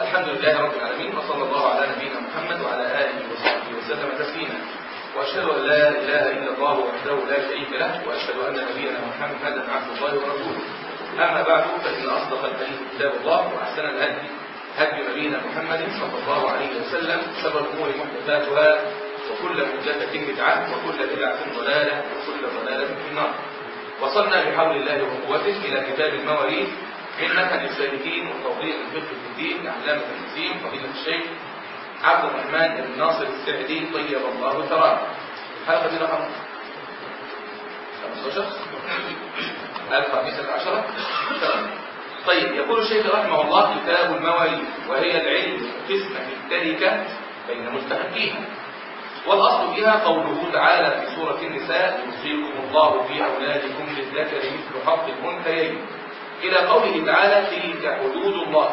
الحمد لله رب العالمين وصلى الله على نبينا محمد وعلى آله وصحبه وسلم تسليما. وأشهد أن لا إله إلا الله وحده لا شريك له وأشهد أن نبينا محمدا عبد الله ورسوله. أما بعد فإن أصدق الحديث كتاب الله وأحسن الهدي هدي نبينا محمد صلى الله عليه وسلم شر الأمور محدثاتها وكل محدثة بدعة وكل بدعة ضلالة وكل ضلالة في النار. وصلنا بحول الله وقوته إلى كتاب المواريث. من منهج السالكين وتوضيح الفقه في الدين لعلامة المسيم فضيلة الشيخ عبد الرحمن بن ناصر السعدي طيب الله ثراه الحلقة دي رقم 15 1510 طيب يقول الشيخ رحمه الله كتاب المواريث وهي العلم قسمة التركة بين مستحقيها والأصل فيها قوله تعالى في سورة النساء يوصيكم الله في أولادكم للذكر مثل حق الأنثيين. إلى قوله تعالى تلك حدود الله.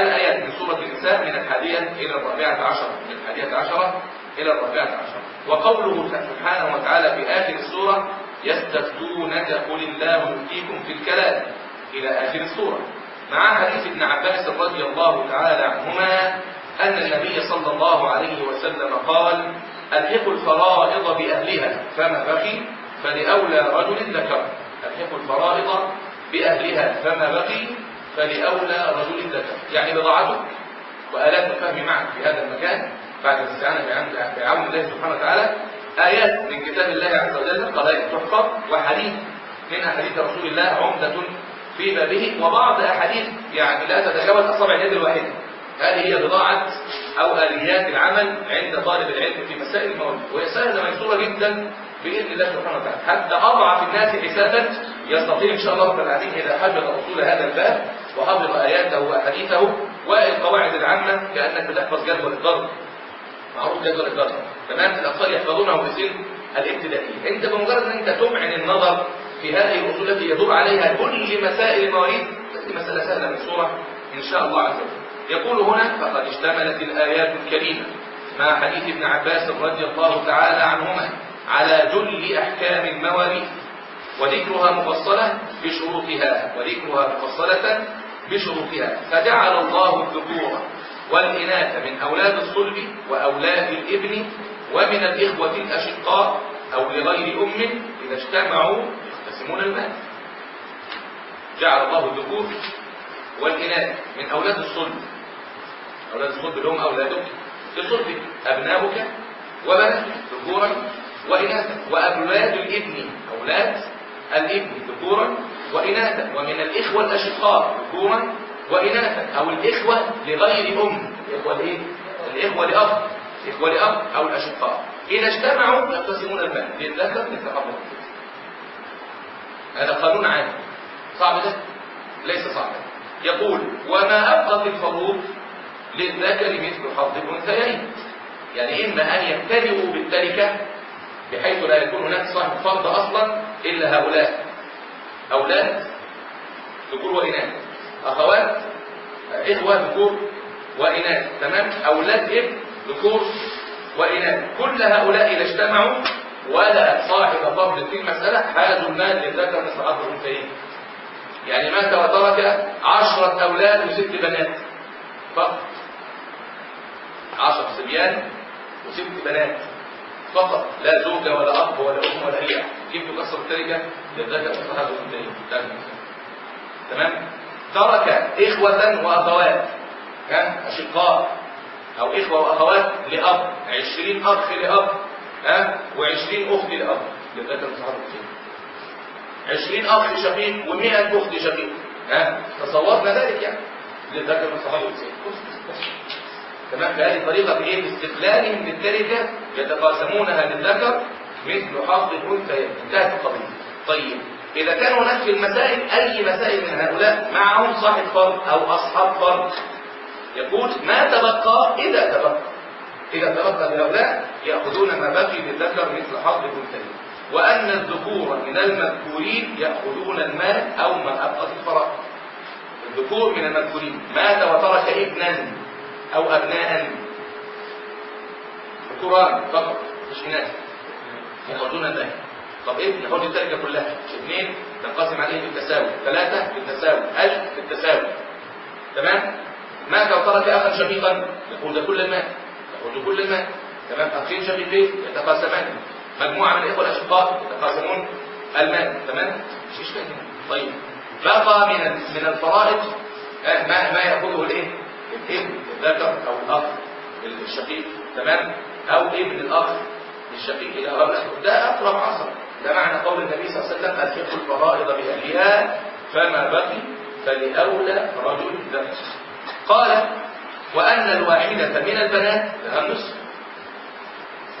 الآيات من سورة النساء من الحادية إلى الرابعة عشر من الحادية عشرة إلى الرابعة عشر. وقوله سبحانه وتعالى في آخر السورة يستفتونك قل الله يفتيكم في الكلام. إلى آخر السورة. مع حديث ابن عباس رضي الله تعالى عنهما أن النبي صلى الله عليه وسلم قال ألحقوا الفرائض بأهلها فما بقي؟ فلأولى رجل ذكر. ألحقوا الفرائض بأهلها فما بقي فلأولى رجل ذكر يعني بضاعتك وآلات الفهم معك في هذا المكان بعد الاستعانة بعون الله سبحانه وتعالى. آيات من كتاب الله عز وجل قضايا تحفظ وحديث. من أحاديث رسول الله عمدة في بابه وبعض أحاديث يعني لا تتجاوز أصابع اليد الواحدة. هذه هي بضاعة أو آليات العمل عند طالب العلم في مسائل المواد وهي سهلة ميسورة جدا بإذن الله سبحانه وتعالى. حتى أضعف الناس حسابا يستطيع إن شاء الله رب العالمين إذا حفظ أصول هذا الباب وحفظ آياته وأحاديثه والقواعد العامة كأنك بتحفظ جدول الضرب. معروف جدول الضرب. تمام؟ الأطفال يحفظونه في سن الابتدائي. أنت بمجرد أن أنت تمعن النظر في هذه الأصول التي يدور عليها كل مسائل المواريث هذه مسألة سهلة من صورة إن شاء الله عز وجل. يقول هنا فقد اشتملت الآيات الكريمة مع حديث ابن عباس رضي الله تعالى عنهما على جل أحكام المواريث. وذكرها مفصلة بشروطها وذكرها مفصلة بشروطها. فجعل الله الذكور والإناث من أولاد الصلب وأولاد الإبن ومن الإخوة الأشقاء أو لغير أم إذا اجتمعوا يقتسمون المال. جعل الله الذكور والإناث من أولاد الصلب. أولاد الصلب اللي هم أولادك. لصلبك أبناؤك وبناتك ذكورا وإناثا. وأولاد الإبن أولاد الابن ذكورا وإناثا ومن الإخوة الأشقاء ذكورا وإناثا أو الإخوة لغير أم الإخوة لإيه؟ الإخوة لأب الإخوة لأب أو الأشقاء. إذا اجتمعوا يقتسمون المال للذكر مثل حظ هذا قانون عام. صعب ده؟ ليس صعبا يقول وما أبقت الفروض للذكر مثل حظ الأنثيين. يعني إما أن يبتدئوا بالتركة بحيث لا يكون هناك صاحب فرض أصلا إلا هؤلاء. أولاد ذكور وإناث. أخوات إخوة ذكور وإناث. تمام؟ أولاد ابن ذكور وإناث. كل هؤلاء إذا اجتمعوا ولا صاحب فضل في المسألة حازوا المال للذكر مثل حظ الأنثيين. يعني مات وترك عشرة أولاد وست بنات. فقط. عشر صبيان وست بنات. فقط لا زوجة ولا أب ولا أم ولا أي كيف تكسر التركة؟ للذكر مثل حظ الأنثيين تمام؟ ترك إخوة وأخوات. ها؟ أشقاء. أو إخوة وأخوات لأب. عشرين أخ لأب. ها؟ وعشرين أخت لأب. للذكر مثل حظ الأنثيين عشرين أخ شقيق ومئة أخت شقيق ها؟ تصورنا ذلك يعني. للذكر من صحابه الحسين تمام؟ بهذه الطريقة بإيه باستقلالهم للتركة يتقاسمونها للذكر مثل حظ الأنثى. انتهت القضية. طيب إذا كان هناك في المسائل أي مسائل من هؤلاء معهم صاحب فرض أو أصحاب فرض يقول ما تبقى إذا تبقى. إذا تبقى لهؤلاء يأخذون ما بقي للذكر مثل حظ الأنثيين وأن الذكور من المذكورين يأخذون المال أو ما أبقى في الفرائض. الذكور من المذكورين. مات وترك ابنا. أو أبناء ذكوران فقط مش إناث يأخذون المال طب ابن ياخد التركة كلها. اثنين تنقسم عليه بالتساوي. ثلاثة بالتساوي. ألف بالتساوي. تمام؟ مات وترك اخا شقيقا؟ يقول كل المال يقول كل المال تمام؟ أخين شقيقين يتقاسمان. مجموعة من الإخوة الأشقاء يتقاسمون المال تمام؟ مش إشكال. طيب. بقى من من الفرائض آه، ما ما يأخذه الإيه؟ الابن الذكر أو الأخ الشقيق تمام؟ أو ابن الأخ الشقيق إلى غير ده أقرب عصر. ده معنى قول النبي صلى الله عليه وسلم الحق الفرائض بأهلها فما بقي فلأولى رجل ذكر قال وأن الواحدة من البنات لها النصف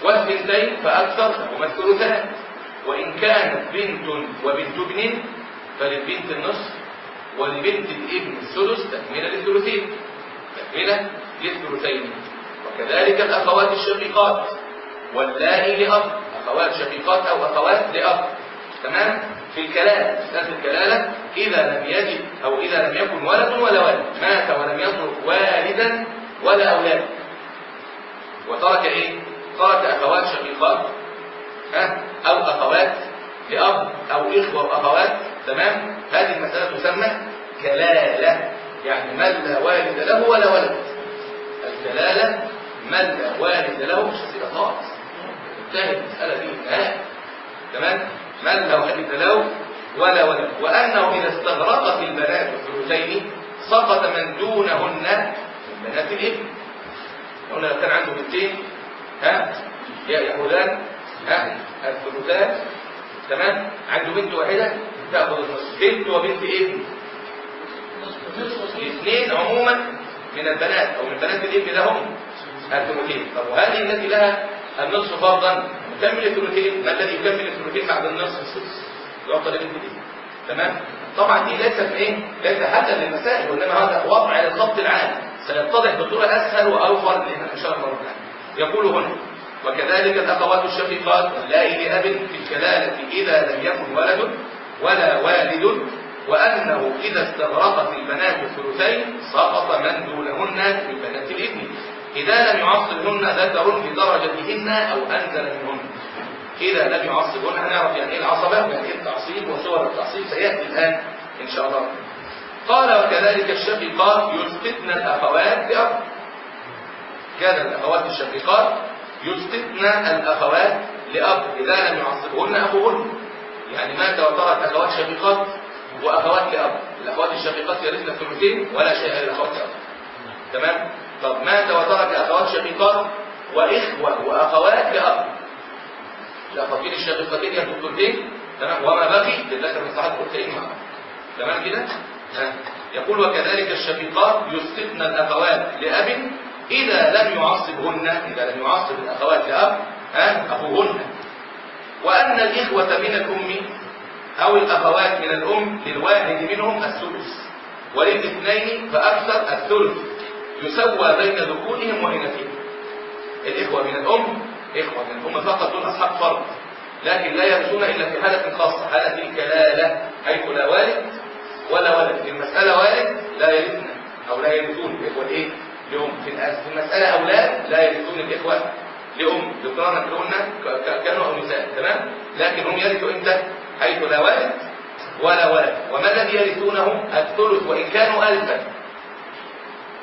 والثنتين فأكثر فهما الثلثان. وإن كانت بنت وبنت ابن فللبنت النصف ولبنت الابن الثلث تكمله للثلثين تكمله للثلثين. وكذلك الأخوات الشقيقات. واللائي لأب. أخوات شقيقات أو أخوات لأب. تمام؟ في الكلالة. مسألة الكلالة إذا لم يجد أو إذا لم يكن ولد ولا ولد. مات ولم يترك والدا ولا أولاد وترك إيه؟ ترك أخوات شقيقات. ها؟ أو أخوات لأب أو إخوة وأخوات تمام؟ هذه المسألة تسمى كلالة يعني من لا والد له ولا ولد. الكلالة من لا والد له مش هسيبها خالص. انتهت المسألة دي انتهاء تمام؟ من لا والد له ولا ولد. وأنه إذا استغرقت البنات الثلثين سقط من دونهن من بنات الإبن. قلنا لو كان عنده بنتين. ها؟ يأخذان ها؟ الثلثان. تمام؟ عنده بنت واحدة تأخذ النصف. بنت وبنت إبن. الاثنين عموما من البنات أو من بنات الابن لهم الثلثين. طب وهذه التي لها النصف فرضا نكمل الثلثين ما الذي يكمل الثلثين بعد النصف؟ السدس يعطى لبنت دي تمام؟ طبعا دي ليست إيه؟ ليس حدا للمسائل وإنما هذا وضع للضبط العام. سيتضح بصورة أسهل وأوفر إن شاء الله تعالى يقول هنا وكذلك الأخوات الشقيقات واللائي لاب في الكلاله إذا لم يكن ولد ولا والد وأنه إذا استغرقت البنات الثلثين سقط من دونهن من بنات الإبن. إذا لم يعصبهن ذكر بدرجتهن أو أنزل منهن. إذا لم يعصبهن هنعرف يعني إيه العصبة؟ ويعني إيه التعصيب؟ وصور التعصيب سيأتي الآن إن شاء الله. قال وكذلك الشقيقات يسقطن الأخوات بأب. كان الأخوات الشقيقات يسقطن الأخوات لأب. إذا لم يعصبهن أخوهن يعني مات وترك أخوات شقيقات وأخوات لأب الأخوات الشقيقات يرثن الثلثين ولا شيء للأخوات لأب تمام؟ طب مات وترك أخوات شقيقات وإخوة وأخوات لأب الأخوتين الشقيقتين يرثوا الثلثين. تمام؟ وما بقي لذلك من صحات الثلثين معه تمام كده؟ يقول وكذلك الشقيقات يسقطن الأخوات لأب إذا لم يعصبهن إذا لم يعصب الأخوات لأب ها؟ أخوهن وأن الإخوة من الأم أو الأخوات من الأم للواحد منهم السدس. وللاثنين فأكثر الثلث يسوى بين ذكورهم وإناثهم. الإخوة من الأم إخوة من الأم فقط دون أصحاب فرض لكن لا يرثون إلا في حالة خاصة حالة الكلالة حيث لا والد ولا ولد. في المسألة والد لا يرثنا أو لا يرثون. الإخوة الإيه؟ لأم. في المسألة أولاد لا يرثون الإخوة. لأم ذكرانا كهن كانوا أو نساء تمام؟ لكن هم يرثوا إمتى حيث لا والد ولا ولد. وما الذي يرثونه الثلث وإن كانوا ألفا.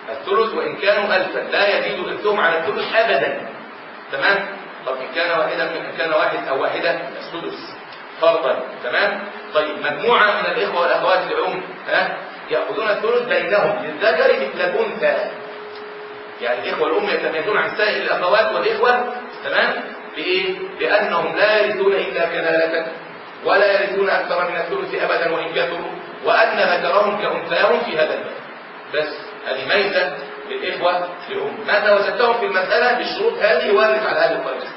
الثلث وإن كانوا ألفا. لا يزيد إرثهم على الثلث أبدا. تمام؟ طب إن كان واحدا إن كان واحد أو واحدة السدس فرضا. تمام؟ طيب مجموعة من الإخوة والأخوات العم ها يأخذون الثلث بينهم. للذكر مثل الأنثى. يعني الإخوة الأم يتميزون عن سائر الأخوات والإخوة. تمام؟ بإيه؟ بأنهم لا يرثون إلا كلالة ولا يرثون أكثر من الثلث أبدا وإن كثروا وأن ذكرهم كأنثاهم في هذا الباب. بس هذه ميزة للإخوة لهم ماذا وجدتهم في المسألة؟ بالشروط هذه وارث على هذه الطريقة.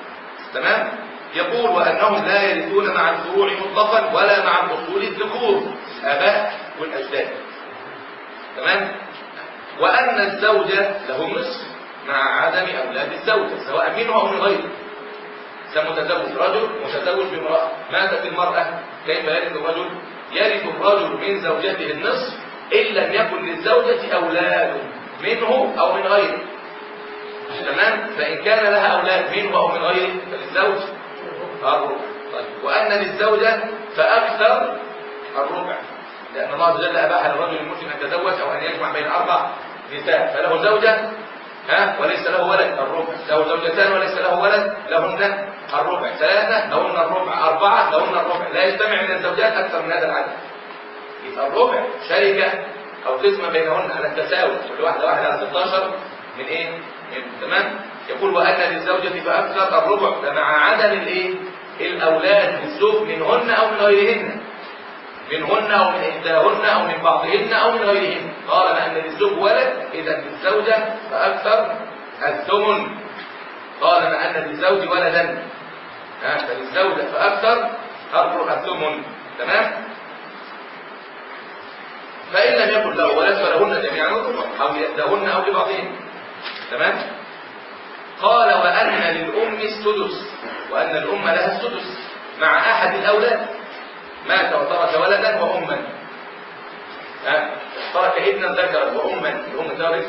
تمام؟ يقول وأنهم لا يرثون مع الفروع مطلقا ولا مع الأصول الذكور الآباء والأجداد. تمام؟ وأن الزوجة له نصف مع عدم أولاد الزوجة سواء منه أو من غيره متزوج رجل متزوج بامرأة. ماتت المرأة. كيف يرث الرجل يرث الرجل من زوجته النصف إن لم يكن للزوجة أولاد منه أو من غيره. تمام؟ فإن كان لها أولاد منه أو من غيره فللزوج الربع. طيب. وأن للزوجة فأكثر الربع. لأن الله جل أباح للرجل المسلم أن يتزوج أو أن يجمع بين أربع نساء. فله زوجة ها؟ وليس له ولد الربع. له زوجتان وليس له ولد لهن الربع. ثلاثة لهن الربع. أربعة لهن الربع. لا يجتمع من الزوجات أكثر من هذا العدد. يبقى الربع شركة أو قسمة بينهن على التساوي. كل واحدة واحدة على 16 من إيه؟ من تمام؟ يقول وأن للزوجة فأكثر الربع ده مع عدم الإيه؟ الأولاد بالزوج منهن أو من غيرهن. منهن أو من إحداهن أو من بعضهن أو من غيرهن. قال أن للزوج ولد إذا للزوجة فأكثر الثمن. قال أن للزوج ولدا. فللزوجة فأكثر الثمن. تمام؟ فإن لم يكن له ولد فلهن جميعا أو لإحداهن أو لبعضهن تمام؟ قال وأن للأم السدس. وأن الأم لها السدس مع أحد الأولاد. مات وترك ولدا وأما. ترك ابنا ذكرا وأما الأم ترك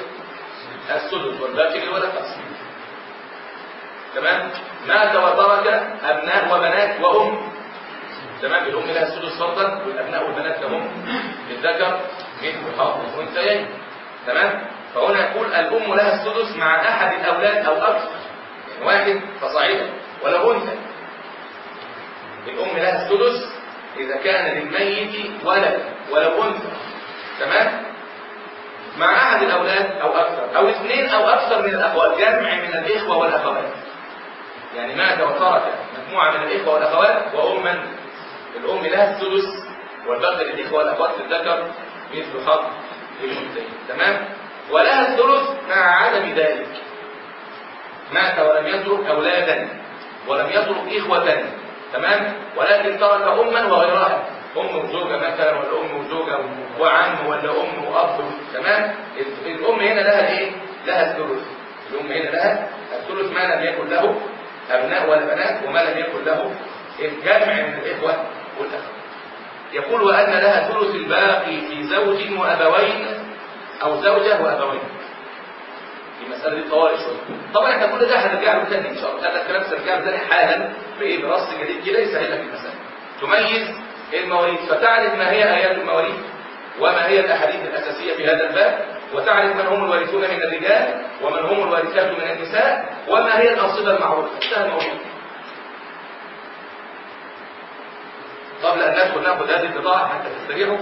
السدس والباقي للولد تقسيم تمام؟ مات وترك أبناء وبنات وأم. تمام؟ الأم لها السدس فرضا والأبناء والبنات لهم للذكر مثل حظ الأنثيين. تمام؟ فهنا يقول الأم لها السدس مع أحد الأولاد أو أكثر يعني واحد فصاعدا ولو أنثى. الأم لها السدس إذا كان للميت ولد ولو أنثى. تمام؟ مع أحد الأولاد أو أكثر أو اثنين أو أكثر من الأخوات جمع من الإخوة والأخوات. يعني مات وترك مجموعة من الإخوة والأخوات وأما. الأم لها الثلث والباقي للإخوة والأخوات للذكر مثل حظ الأنثيين تمام؟ ولها الثلث مع عدم ذلك. مات ولم يترك أولادا ولم يترك إخوة. تمام؟ ولكن ترك أما وغيرها أم وزوجة مثلا ولا أم وزوجة وعم ولا أم وأب تمام؟ الأم هنا لها الإيه؟ لها الثلث. الأم هنا لها الثلث ما لم يكن له أبناء ولا بنات وما لم يكن له الجمع من الإخوة والأخوات يقول وأن لها ثلث الباقي في زوج وأبوين أو زوجة وأبوين. في مسألة الطوارئ شوية طبعا إحنا كل ده هنرجع له تاني إن شاء الله. هذا الكلام سنرجع له تاني حالا بإيه؟ برص جديد كده يسهل لك المسألة. تميز المواريث. فتعرف ما هي آيات المواريث وما هي الأحاديث الأساسية في هذا الباب. وتعرف من هم الوارثون من الرجال ومن هم الوارثات من النساء وما هي الأنصبة المعروفة. انتهى الموضوع. قبل أن ندخل نأخذ هذه البضاعة حتى تستريحوا.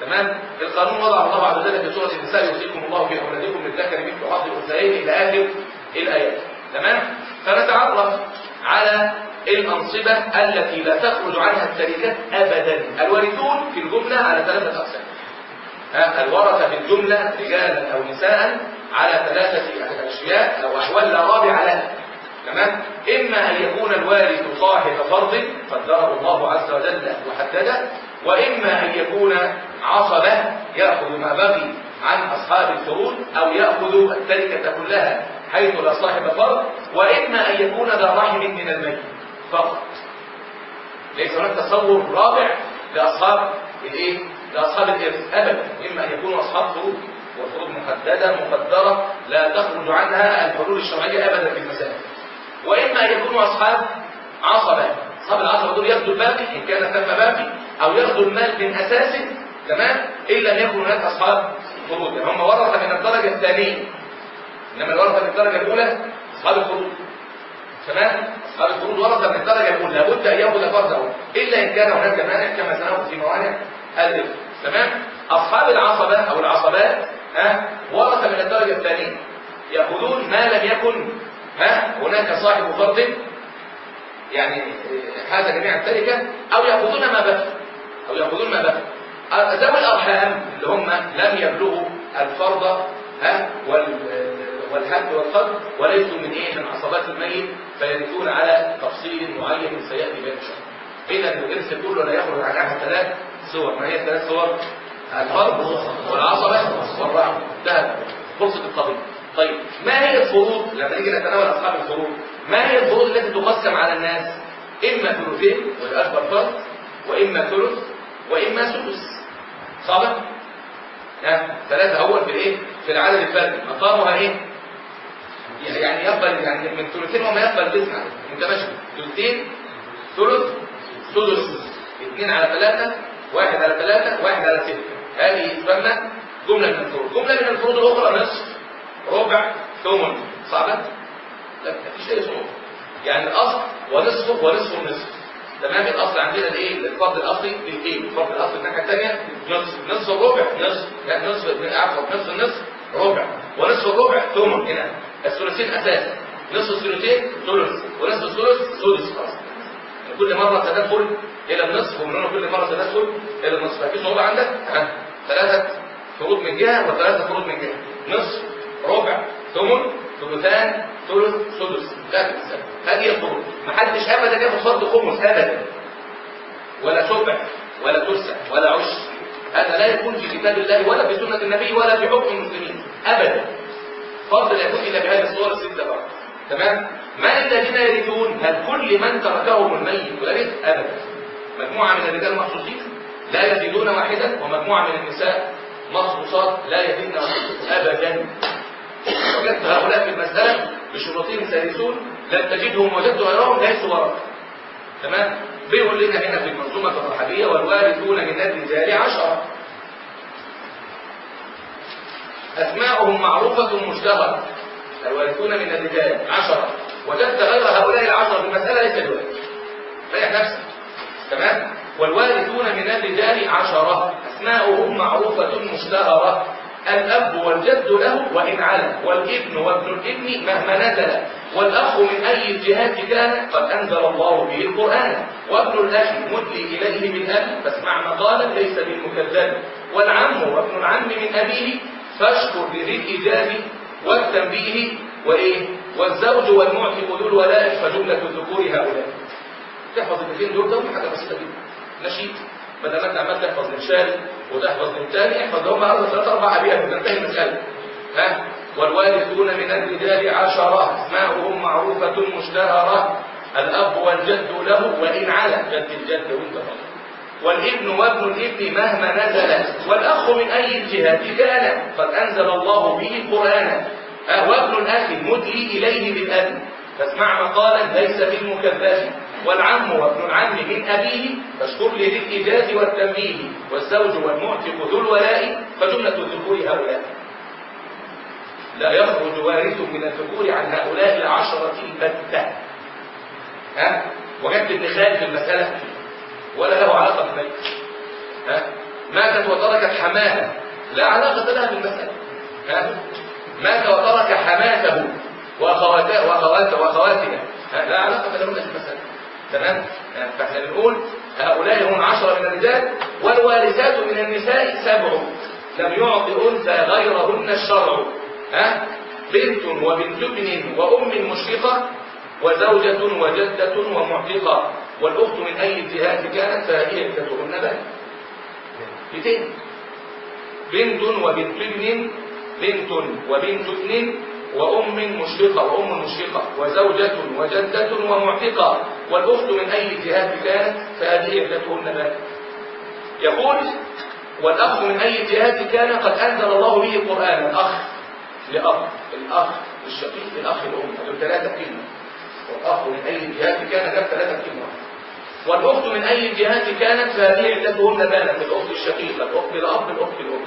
تمام؟ القانون وضع الله وجل في سورة النساء يوصيكم الله في أولادكم للذكر مثل حظ الأنثيين إلى آخر الآيات. تمام؟ فنتعرف على الأنصبة التي لا تخرج عنها التركات أبدا. الوارثون في الجملة على ثلاثة أقسام. الورثة في الجملة رجالا أو نساء على ثلاثة أشياء أو أحوال لا رابع لها تمام؟ إما أن يكون الوارث صاحب فرض قدره الله عز وجل وحدده وإما أن يكون عصبة يأخذ ما بقي عن أصحاب الفروض أو يأخذ التركة كلها حيث لا صاحب فرض وإما أن يكون ذا رحم من الميت فقط. ليس هناك تصور رابع لأصحاب الإيه؟ لأصحاب الإرث. أبدا إما أن يكونوا أصحاب فروض وفروض محددة مقدرة لا تخرج عنها الحلول الشرعية أبدا في المسائل وإما أن يكونوا أصحاب عصبة. أصحاب العصبة دول ياخدوا الباقي إن كان ثم باقي أو ياخدوا المال من أساسه تمام؟ إن لم يكن هناك أصحاب فروض يعني هم ورثة من الدرجة الثانية. إنما الورثة من الدرجة الأولى أصحاب الفروض تمام؟ أصحاب الفروض ورثة من الدرجة الأولى. لابد أن يأخذ فرضه. إلا إن كان هناك مانع كما سنأخذ في موانع الإرث تمام؟ أصحاب العصبة أو العصبات ها ورثة من الدرجة الثانية. يأخذون ما لم يكن ها هناك صاحب فرض يعني هذا جميع التركة أو يأخذون ما بقي. أو يأخذون ما بقي. ذوي الأرحام اللي هم لم يبلغوا الفرض ها والحد والقدر وليسوا من إيه؟ من عصبات الميت فيرثون على تفصيل معين سيأتي به ان شاء اذا الارث كله لا يخرج عن عنها ثلاث صور. ما هي ثلاث صور؟ الفرض والعصبة والرحم. انتهت خلصت القضية طيب ما هي الفروض؟ لما نيجي نتناول أصحاب الفروض ما هي الفروض التي تقسم على الناس؟ إما ثلثين وده أكبر فرض وإما ثلث وإما سدس. صعبه ها؟ ثلاثة. أول في الإيه؟ في العدد الفردي. مقامها إيه؟ يعني يقبل يعني من ثلثين وما يقبل تسعة. أنت ماشي. ثلثين ثلث سدس اثنين على ثلاثة واحد على ثلاثة واحد على ستة. هذه تسمى جملة من الفروض. جملة من الفروض الأخرى نصف ربع ثمن صعبة؟ لا مفيش أي صعوبة يعني الأصل ونصفه ونصف النصف تمام الأصل عندنا الإيه؟ الفرض الأصلي بالإيه؟ الفرض الأصلي الناحية الثانية نصف نصف الربع نصف يعني نصف عفوا نصف النصف ربع. ونصف الربع ثمن هنا. الثلثين أساس. نصف الثلثين ثلث. ونصف الثلث ثلث يعني كل مرة تدخل إلى النصف ومن كل مرة تدخل إلى النصف. ففي صعوبة عندك؟ ها. ثلاثة فروض من جهة وثلاثة فروض من جهة. نصف ربع ثمن ثلثان ثلث سدس تنسى. هذه الفروض ما حدش ابدا ياخد فرض خمس ابدا. ولا سبع ولا تسع ولا عشر هذا لا يكون في كتاب الله ولا في سنة النبي ولا في حكم المسلمين. ابدا. فرض لا يكون إلا بهذه الصور الستة فقط تمام؟ من الذين يرثون؟ هل كل من تركهم الميت يرث ابدا. مجموعة من الرجال مخصوصين لا يزيدون واحدا ومجموعة من النساء مخصوصات لا يزيدن ابدا. وجدت هؤلاء في المسألة بشروطهم سيرثون لن تجدهم وجدت غيرهم ليسوا ورثة تمام؟ بيقول لنا هنا في المنظومة الرحبية والوارثون من الرجال عشرة. أسماؤهم معروفة مشتهرة. الوارثون من الرجال عشرة. وجدت غير هؤلاء العشرة في المسألة ليس الوارث ريح نفسك تمام؟ والوارثون من الرجال عشرة. أسماؤهم معروفة مشتهرة. الأب والجد له وإن على والابن وابن الابن مهما نزل. والأخ من أي الجهات كان قد أنزل الله به القرآن. وابن الأخ مدلي إليه بالأب فاسمع مقالا ليس بالمكذب. والعم وابن العم من أبيه فاشكر بذي الإجاب والتنبيه. وإيه؟ والزوج والمعتق ذو الولاء فجملة الذكور هؤلاء. تحفظ الاثنين دول ده حاجة بسيطة جدا. نشيد بدل ما انت عمال تحفظ للشارع وتحفظ للتاني احفظ لهم أربع ثلاث أربع أبيات تنتهي المساله ها؟ والوارثون من الرجال عشرة اسماؤهم معروفة مشتهرة؟ الأب والجد له وإن على جد الجد وانت والابن وابن الابن مهما نزل والأخ من أي الجهات كان قد أنزل الله به القرآن. وابن الأخ مدلي إليه بالأب فاسمع مقالا ليس بالمكذب. والعم وابن العم من أبيه فاشكر لي بالإيجاز والتنبيه والزوج والمعتق ذو الولاء فجملة الذكور هؤلاء. لا يخرج وارث من الذكور عن هؤلاء العشرة البتة. ها؟ وجدت ابن خالد في المسألة. ولا له علاقة بالميت ها؟ ماتت وتركت حماها لا علاقة لها بالمسألة. ها؟ مات وترك حماته وأخواته وأخواته وأخواتها. لا علاقة لهن بالمسألة. تمام؟ فاحنا بنقول هؤلاء هم عشرة من الرجال والوارثات من النساء سبع. لم يعط أنثى غيرهن الشرع. ها؟ بنت وبنت ابن وأم مشرقة وزوجة وجدة ومعتقة. والأخت من أي الجهات كانت فهي عدتهن بنت. بنتين بنت وبنت ابن بنت وبنت ابن وأم مشرقة وأم مشرقة وزوجة وجدة ومعتقة. والأخت من أي جهات كانت فهذه عدتهن بنات يقول والأخ من أي جهات كان قد أنزل الله به القرآن. الأخ لأب الأخ الشقيق الأخ الأم. دول ثلاثة كلمة والأخ من أي جهات كان جاب ثلاثة كلمة والأخت من أي جهات كانت فهذه عدتهن بنات الأخت الشقيقة الأخت الأب الأخت الأم.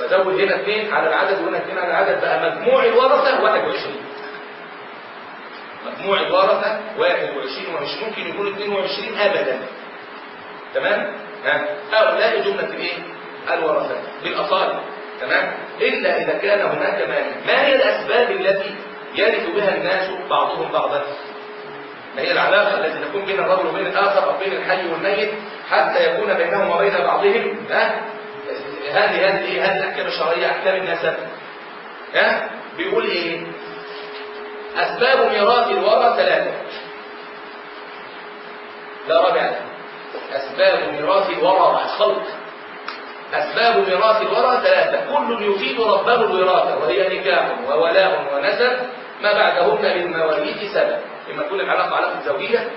فزود هنا اثنين على العدد وهنا اثنين على العدد بقى مجموع الورثة 21 مجموع الورثة 21 ومش ممكن يكون 22 أبدا تمام؟ ها هؤلاء جملة الايه؟ الورثة بالأصالة تمام؟ إلا إذا كان هناك مانع ما هي الأسباب التي يرث بها الناس بعضهم بعضا؟ ما هي العلاقة التي تكون بين الرجل وبين الآخر أو بين الحي والميت حتى يكون بينهم وبين بعضهم ها هذه هذه إيه هذه الاحكام الشرعية أحكام النسب. ها؟ بيقول إيه؟ أسباب ميراث الورى ثلاثة. لا رابع. أسباب ميراث الورى الخلق. أسباب ميراث الورى ثلاثة. كل يفيد ربه الوراثه وهي نكاح وولاء ونسب ما بعدهن للمواليد سبب إما تكون العلاقة علاقة زوجية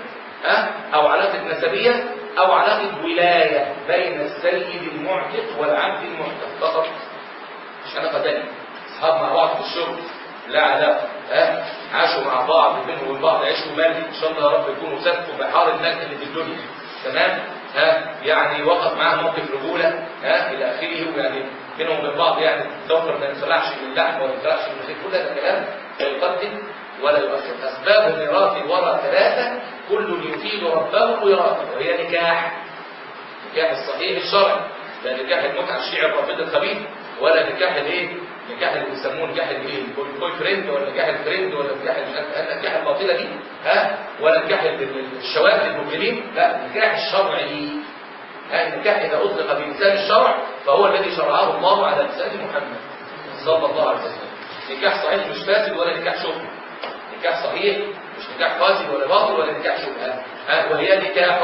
ها؟ أو علاقة نسبية أو علاقة ولاية بين السيد المعتق والعبد المعتق فقط مش علاقة تانية أصحاب مع بعض في الشغل. لا علاقة ها؟ عاشوا مع بعض بينهم وبين بعض عيشوا مالي إن شاء الله يا رب يكونوا سبقوا بحار المال اللي في الدنيا. تمام؟ ها؟ يعني وقف معاه موقف رجولة. ها؟ إلى آخره. يعني بينهم وبين بعض يعني توفر ما ينفرعش من اللحم ولا ينفرعش من كل هذا كلام لا يقدم ولا يؤخر. أسباب ميراث الورى ثلاثة. كل يفيد ربه وراثه وهي نكاح. نكاح الصحيح الشرعي. لا نكاح المتعة الشيعي الرافض الخبيث. ولا نكاح الايه؟ نكاح اللي بيسموه نكاح الايه؟ ال boyfriend ولا نكاح ال friend ولا نكاح النكاح الباطلة دي. ها؟ ولا نكاح الشواذ المجرمين لا النكاح الشرعي. النكاح إذا أطلق بلسان الشرع فهو الذي شرعه الله على لسان محمد صلى الله عليه وسلم. نكاح صحيح مش فاسد ولا نكاح شبهة. نكاح صحيح نكاح فاسد ولا باطل ولا نكاح شبهه وهي نكاح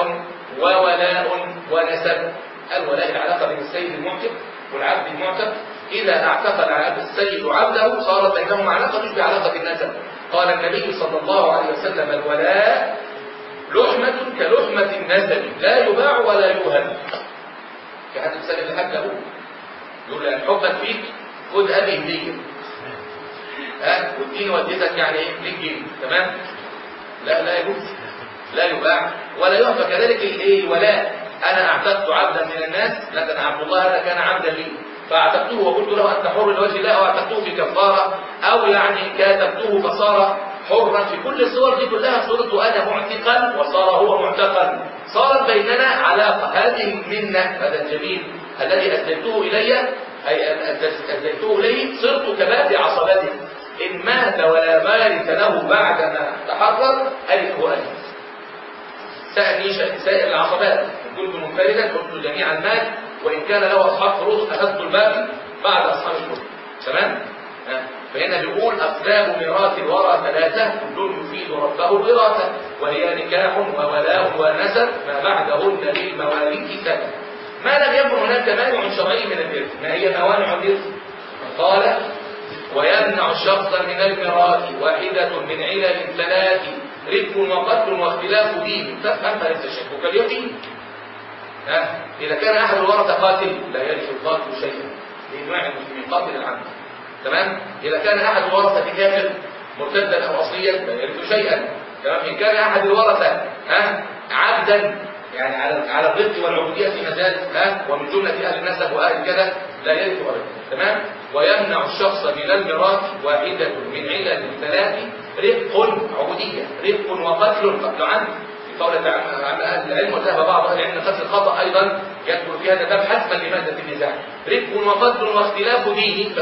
وولاء ونسب. الولاء العلاقة بين السيد المعتق والعبد المعتق. إذا اعتقد العبد السيد عبده صارت بينهما علاقة مش بعلاقة النسب. قال النبي صلى الله عليه وسلم الولاء لحمة كلحمة النسب لا يباع ولا يوهب في حد بسبب الحج أبوه يقول له حبك فيك خد أبي هدية ها واديني والدتك يعني إيه 100 جنيه تمام؟ لا لا يجوز. لا يباع ولا يهب كذلك الايه الولاء. أنا اعتقت عبدا من الناس لكن عبد الله هذا كان عبدا لي. فاعتقته وقلت له انت حر لوجه الله أو اعتقته في كفارة أو يعني كاتبته فصار حرا في كل الصور دي كلها. صورت أنا معتقا وصار هو معتقا صارت بيننا علاقة. هذه المنة هذا الجميل الذي اسديته إلي أي اسديته إليه صرت كباب عصبته إن مات ولا وارث له بعدما تحرر الفه الف سألني سائر العصبات. إن كنت منفردا قلت جميع المال وإن كان له أصحاب فروض أخذت الباقي بعد أصحاب الفروض تمام؟ فهنا بيقول أسباب ميراث الورى ثلاثة كل يفيد ربه الوراثة وهي نكاح وولاء ونسب ما بعدهن للمواليد ثلاثة ما لم يكن هناك مانع شرعي من الإرث. ما هي موانع الإرث؟ قال ويمنع الشخص من الميراث واحدة من علل ثلاث رفق وقتل واختلاف دين. فافهم فليس الشك كاليقين ها؟ إذا كان أحد الورثة قاتل لا يرث القاتل شيئا. لإجماع المسلمين قاتل العمد تمام؟ إذا كان أحد الورثة كافر مرتدا أو أصليا لا يرث شيئا. تمام؟ إن كان أحد الورثة ها؟ عبدا يعني على على الرق والعبودية في مجال ها؟ ومن جملة أهل النسب وأهل كذا لا يرث أبدا. تمام؟ ويمنع الشخص من الميراث واحدة من علل ثلاث رق عبودية رق وقتل قتل عنه. في قولة عن أهل العلم وذهب بعض أهل العلم قتل الخطأ أيضا يدخل في هذا الباب حسما لمادة النزاع. رق وقتل واختلاف ديني.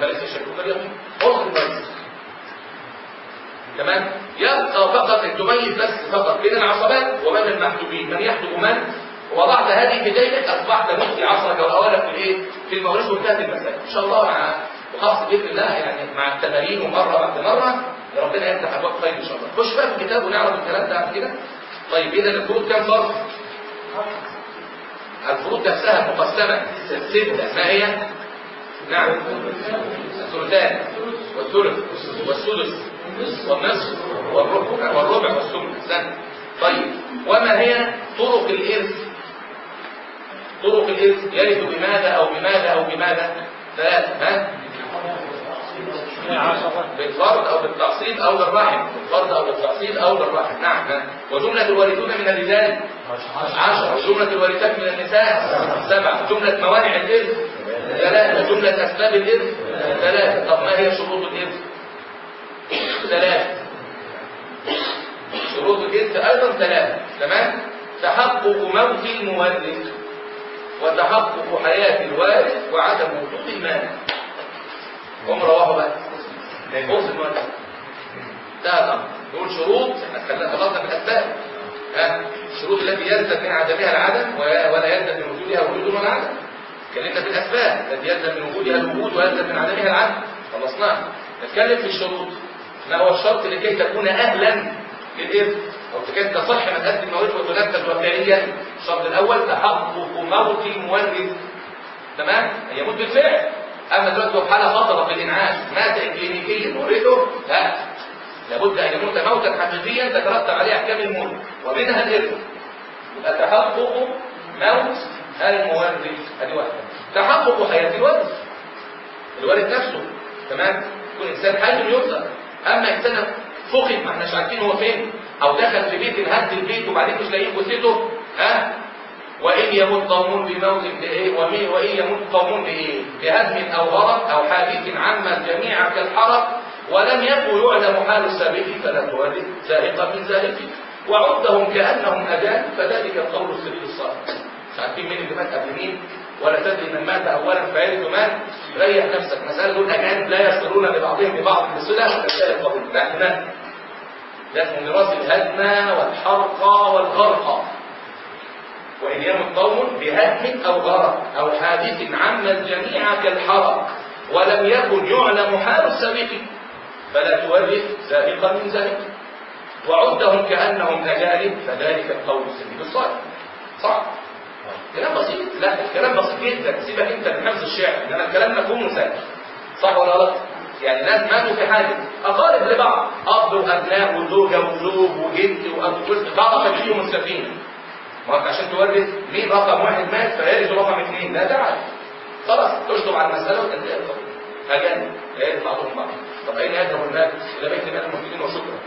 فليس الشرك كاليقين انظر تمام؟ يبقى فقط تميز بس فقط بين العصبات وبين المحجوبين. من يحجب من؟ وضعت هذه في جيبك أصبحت مفتي عصرك وأولك في الإيه؟ في المواريث وانتهت المسائل إن شاء الله مع وخاص بإذن الله يعني مع التمارين ومره بعد مرة ربنا يفتح أبواب خير إن شاء الله. خش بقى في الكتاب ونعرف الكلام ده بعد كده. طيب إذا الفروض كام فرض الفروض نفسها مقسمة سته ما هي؟ نعم. الثلثان والثلث والسدس والنصف والربع والربع والثمن طيب وما هي طرق الإرث؟ طرق الإرث يرث بماذا أو بماذا أو بماذا؟ ثلاث ها؟ بالفرض أو بالتعصيب أو بالرحم. بالفرض أو بالتعصيب أو بالرحم. نعم وجملة الوارثون من الرجال. عشرة وجملة الوارثات من النساء. سبعة جملة موانع الإرث. ثلاثة. جملة أسباب الإرث. ثلاثة. طب ما هي شروط الإرث؟ ثلاثة. شروط الإرث أيضا ثلاثة. تمام؟ تحقق موت المورث. وتحقق حياة الوارث وعدم وجود المال. هم روحوا بقى. بص المورث ده الأمر. نقول شروط. إحنا خلصنا في الأسباب ها؟ الشروط التي يلزم من عدمها العدم ولا يلزم من وجودها وجود ولا عدم. اتكلمنا في الأسباب التي يلزم من وجودها الوجود ويلزم من عدمها العدم. خلصناها نتكلم في الشروط. ما هو الشرط لكي تكون أهلا للإرث؟ أو لكي تصح من أدي المواريث وتنفذ واقعيا الشرط الأول تحقق موت المورث تمام؟ يموت بالفعل أما دلوقتي في حالة خطرة في الإنعاش مات إكلينيكيا ورثه لا. لابد أن يموت موتا حقيقيا تترتب عليه أحكام الموت. ومنها الإرث. يبقى تحقق موت المورث هذه واحدة. تحقق حياة الوارث الوارث نفسه. تمام؟ يكون إنسان حي يرزق أما إنسان فقد ما احناش عارفين هو فين؟ أو دخل في بيت انهد البيت وبعدين مش لاقيين جثته؟ ها؟ وإن يموت قوم بموت بإيه؟ وإن يموت قوم بإيه بهدم أو غرق أو حادث عم الجميع كالحرق ولم يكن يعلم حال السابق فلا تولد زاهقا من زاهق وعدهم كأنهم أجانب فذلك القول السبيل الصالح مش عارفين مين اللي مات قبل مين؟ ولا تدري من مات أولا فيرث مات ريح نفسك. مسألة دول أجانب لا يصلون لبعضهم ببعض لا ده اسمه ميراث الهدم والحرق والغرق وإن يمت قوم بهدم أو غرق أو حادث عم الجميع كالحرق ولم يكن يعلم حال السابق فلا تورث زائقا من زائق وعدهم كأنهم أجانب فذلك القول السديد الصالح. صح. كلام بسيط. لا الكلام بسيط جدا. سيبك أنت من حفظ الشعر إنما الكلام مفهوم وسهل. صح ولا غلط؟ يعني ناس ماتوا في حاجة. أقارب لبعض. اب وابناء وزوجة وزوج وجد واب بعض فيهم السفينه ما عشان تورث مين رقم واحد مات فيرث رقم اثنين. لا داعي خلاص تشطب على المسألة وتنتهي القضية اجانب لا بعضهم بعض طب أين يذهب المال إلى بيت مال المسلمين وشكرا.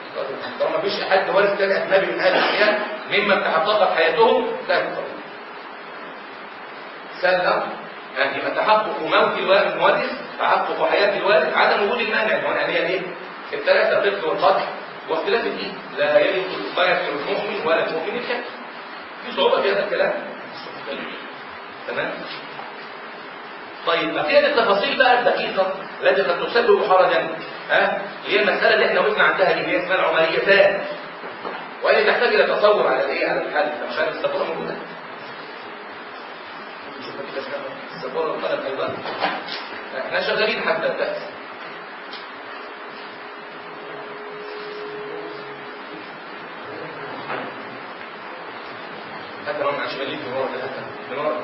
طب ما فيش حد وارث تاني أجنبي من أهل الحياة ممن تحققت حياتهم؟ لا القضية سلم. يعني يبقى تحقق موت الوالد المورث تحقق حياة الوالد عدم وجود المانع. هنا هي إيه؟ الثلاثه الرفق والقتل. واختلاف الدين. لا لا يقتل المؤمن ولا المؤمن الكافر. في صعوبة في هذا الكلام. تمام؟ طيب بقيه التفاصيل بقى الدقيقة. التي قد تسبب حرجا ها؟ هي المسألة اللي إحنا وقفنا عندها اللي هي اسمها العمليتان. وهي تحتاج إلى تصور على الإيه؟ على الحل. مش عارف السبوره موجوده أيضا إحنا شغالين حتى الدرس حتى لو على شمالي في ورا ورا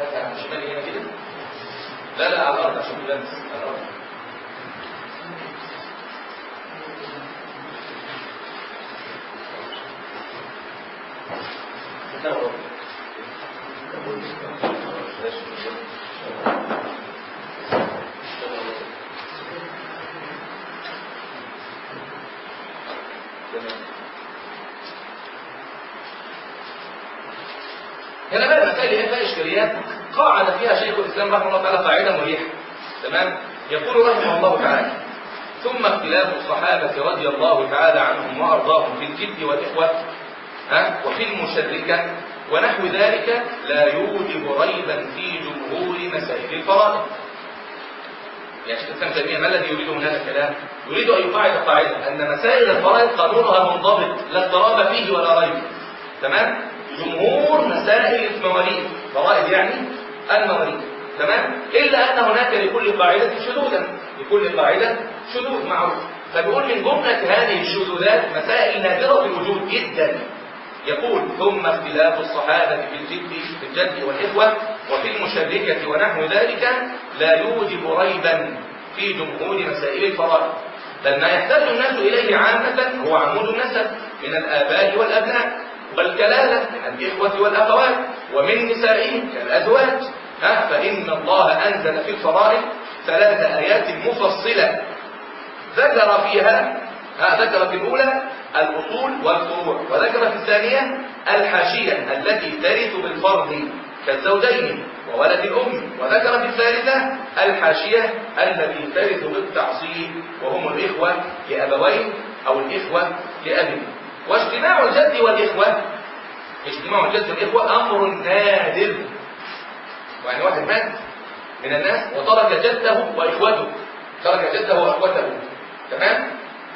حتى على شمالي هنا كده لا لا على الأرض عشان تلمس على الأرض هنا بقى المسائل اللي فيها إشكاليات قاعد فيها شيخ الإسلام رحمه الله تعالى قاعدة مريحة. تمام؟ يقول رحمه الله تعالى ثم اختلاف الصحابة رضي الله تعالى عنهم وأرضاهم في الجد والإخوة ها وفي المشركة ونحو ذلك لا يوجب ريبا في جمهور مسائل الفرائض. يعني شيخ الاسلام تيمية ما الذي يريده من هذا الكلام؟ يريد أن يقاعد قاعدة أن مسائل الفرائض قانونها منضبط لا اضطراب فيه ولا ريب. تمام؟ جمهور مسائل المواليد فرائض يعني المواليد. تمام؟ إلا أن هناك لكل قاعدة شذوذا لكل قاعدة شذوذ معروف. فبيقول من جملة هذه الشذوذات مسائل نادرة الوجود جدا. يقول ثم اختلاف الصحابة في الجد في الجد والإخوة وفي المشركة ونحو ذلك لا يوجب ريبا في جمهور مسائل الفرائض. بل ما يحتاج الناس إليه عامة هو عمود النسب من الآباء والأبناء. والكلالة من الإخوة والأخوات ومن نسائهم كالأزواج. ها فإن الله أنزل في الفرائض ثلاث آيات مفصلة. ذكر فيها ها ذكر في الأولى الأصول والفروع وذكر في الثانية الحاشية التي ترث بالفرض كالزوجين وولد الأم وذكر في الثالثة الحاشية التي ترث بالتعصيب وهم الإخوة لأبوين أو الإخوة لأب واجتماع الجد والإخوة اجتماع الجد والإخوة أمر نادر. يعني واحد مات من الناس وترك جده وإخوته ترك جده وإخوته تمام؟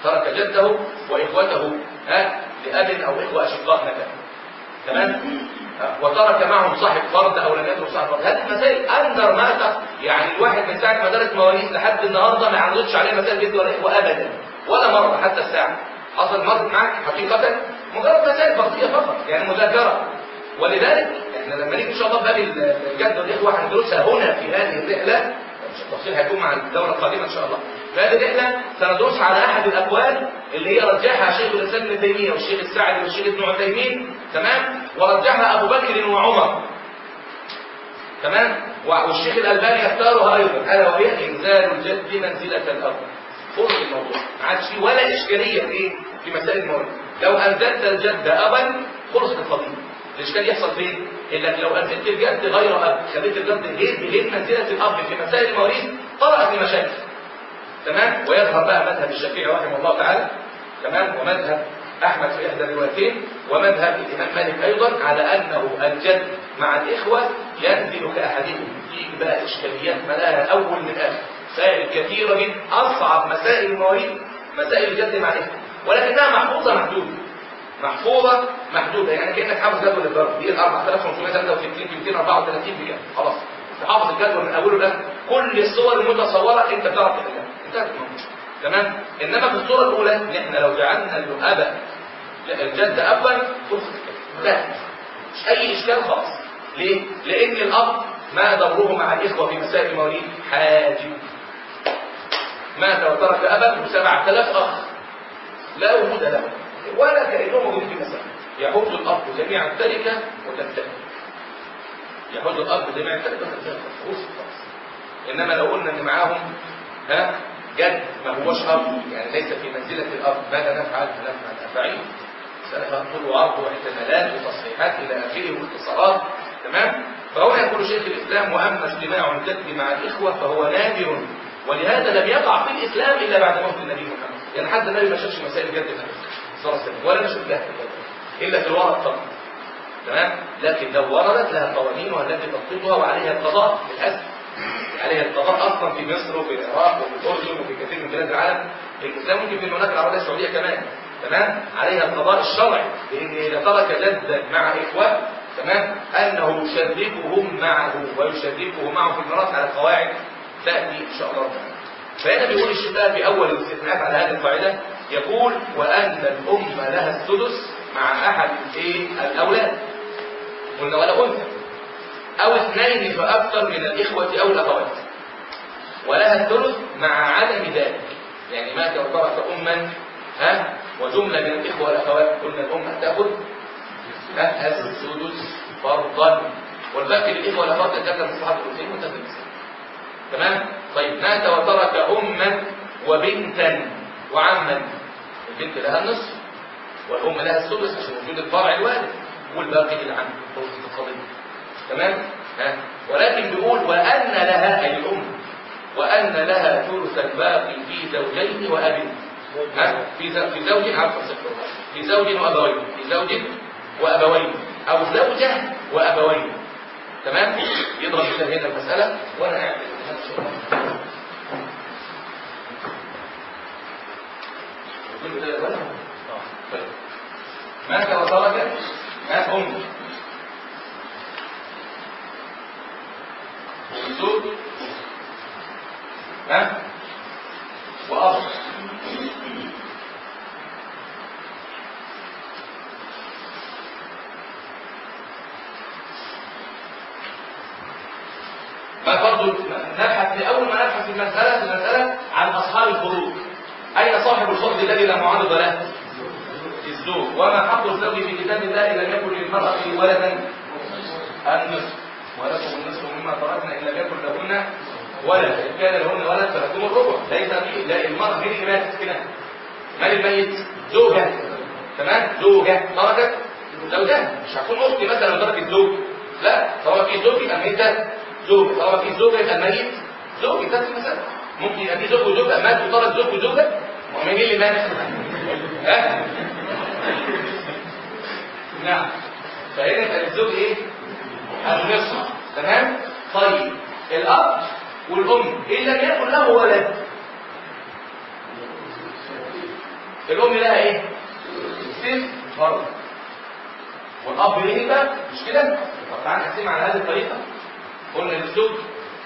ترك جده وإخوته ها لأب أو إخوة أشقاء مثلا. تمام؟ وترك معهم صاحب فرد أو لم يترك صاحب فرد. هذه المسائل. أندر ما يعني الواحد من ساعة ما درس مواليد لحد النهارده ما عرضتش عليه مسائل جد ولا إخوة أبدا. ولا مرة حتى الساعة. حصل مرت معك حقيقة. مجرد مسائل بسيطة فقط يعني مذاكرة. ولذلك إحنا لما نيجي إن شاء الله باب الجد والإخوة هندرسها هنا في هذه الرحلة. التفصيل هيكون مع الدورة القادمة إن شاء الله. هذه الرحله سندرسها على أحد الاقوال اللي هي رجحها شيخ الإسلام ابن تيمية والشيخ السعدي والشيخ ابن عثيمين تمام؟ ورجحها أبو بكر وعمر تمام؟ والشيخ الألباني اختارها أيضا. الا وهي إنزال الجد منزلة الأرض. خلص الموضوع. ما عادش فيه ولا إشكالية في في مسائل الموارد لو أنزلت الجد ابا خلصت القضية الإشكال يحصل فين؟ إنك لو أنزلت الجد غير أب. خليت الجد غير غير منزلة الاب في مسائل المواريث طرأت المشاكل تمام؟ ويظهر بقى مذهب الشافعي رحمه الله تعالى تمام؟ ومذهب أحمد في إحدى الروايتين ومذهب الإمام مالك أيضا على أنه الجد مع الإخوة ينزل كأحدهم فيه بقى إشكاليات ملاها اول من اخر مسائل كثيرة جدا أصعب مسائل المواريث مسائل الجد مع الإخوة. ولكنها محفوظة محدودة. محفوظة محدودة يعني كأنك حافظ جدول الضرب دي ال 4563 في 234 بكام خلاص. تحافظ الجدول من أوله لآخره. كل الصور المتصورة أنت بتعرف تحلها. انتهت الموضوع تمام؟ إنما في الصورة الأولى ان إحنا لو جعلنا له ابا الجد ابا لا. مش أي إشكال خالص ليه؟ لأن الأب ما دوره مع الإخوة في مسائل المواليد حاجب. مات وترك أبا وسبعة آلاف أخ. لا وجود له. ولا كأنهم موجودين في المسائل يحوز الأب جميع التركة وتنتهي. يحوز الأب جميع التركة وتنتهي. إنما لو قلنا إن معاهم ها؟ جد ما هوش أب يعني ليس في منزلة الأب. ماذا نفعل؟ نفعل؟ افاعيل سلفها طول وعرض واحتمالات وتصحيحات إلى اخره واتصالات. تمام؟ فهنا يقول شيخ الإسلام وأما اجتماع الجد مع الإخوة فهو نادر. ولهذا لم يقع في الإسلام إلا بعد موت النبي محمد. يعني حتى النبي ما شافش مسائل الجد صلى الله عليه وسلم ولا نشوف لها إلا في الورق فقط تمام؟ لكن لو وردت لها قوانينها التي تضبطها وعليها القضاء عليها القضاء أصلا في مصر وفي العراق وفي الأردن وفي كثير من بلاد العالم الاسلام ممكن في المملكه العربية السعودية كمان تمام؟ عليها القضاء الشرعي لأن إذا ترك جدا مع إخوة تمام؟ أنه يشركهم معه ويشركه معه في الميراث على قواعد تأتي إن شاء الله. تعالى فهنا بيقول الشفاء في أول الاستثناءات على هذه القاعدة يقول وأن الأم لها السدس مع أحد الايه الأولاد. قلنا ولا أنثى. أو اثنين فاكثر من الإخوة أو الأخوات. ولها الثلث مع عدم ذلك. يعني مات وترك اما ها؟ وجملة من الإخوة والأخوات قلنا الام تأخذ السدس فرضا. والباقي للاخوه والأخوات تكلم الصحابة الاثنين وتكلم تمام؟ طيب مات وترك اما وبنتا وعما؟ البنت لها النصف والأم لها السدس عشان وجود الفرع الوالد والباقي للعم. القضية تمام؟ ها. ولكن بيقول وأن لها اي الأم وأن لها ثلث الباقي في زوجين وأب. ها؟ في في زوج في زوج وأبوين. في زوج وأبوين. أو زوجة وأبوين. تمام؟ يضرب مثال هنا المسألة وأنا قاعد مات وترك مات أم؟ وزوج ها؟ وأب ما برضه نبحث لأول ما نبحث في المسألة المسألة عن أصحاب الفروض أين صاحب الفرض الذي لا معارض له؟ الزوج وما حق الزوج في كتاب الله لم يكن للمرأة ولدا. النصف. ولكم النصف مما تركنا إن لم يكن لهن ولد. إن كان لهن ولد فلكم الربع ليس به لا المرأة مين اللي ماتت كده؟ مال الميت؟ زوجة. تمام؟ زوجة. تركت زوجها مش هتكون أختي مثلا تركت زوج. لا. طالما في زوج يبقى الميت زوج. طالما في زوجة يبقى الميت زوج. ده المسألة. ممكن يبقى في زوج وزوجة. مات وطرد زوج وزوجة. ومين اللي مات؟ ها؟ نعم. فهنا يبقى الزوج إيه؟ النصف تمام؟ طيب الأب والأم إن لم يكن له ولد الأم لها إيه؟ ست فرض والأب ليه بقى؟ مش كده؟ طب تعالى نقسم على هذه الطريقة قلنا للزوج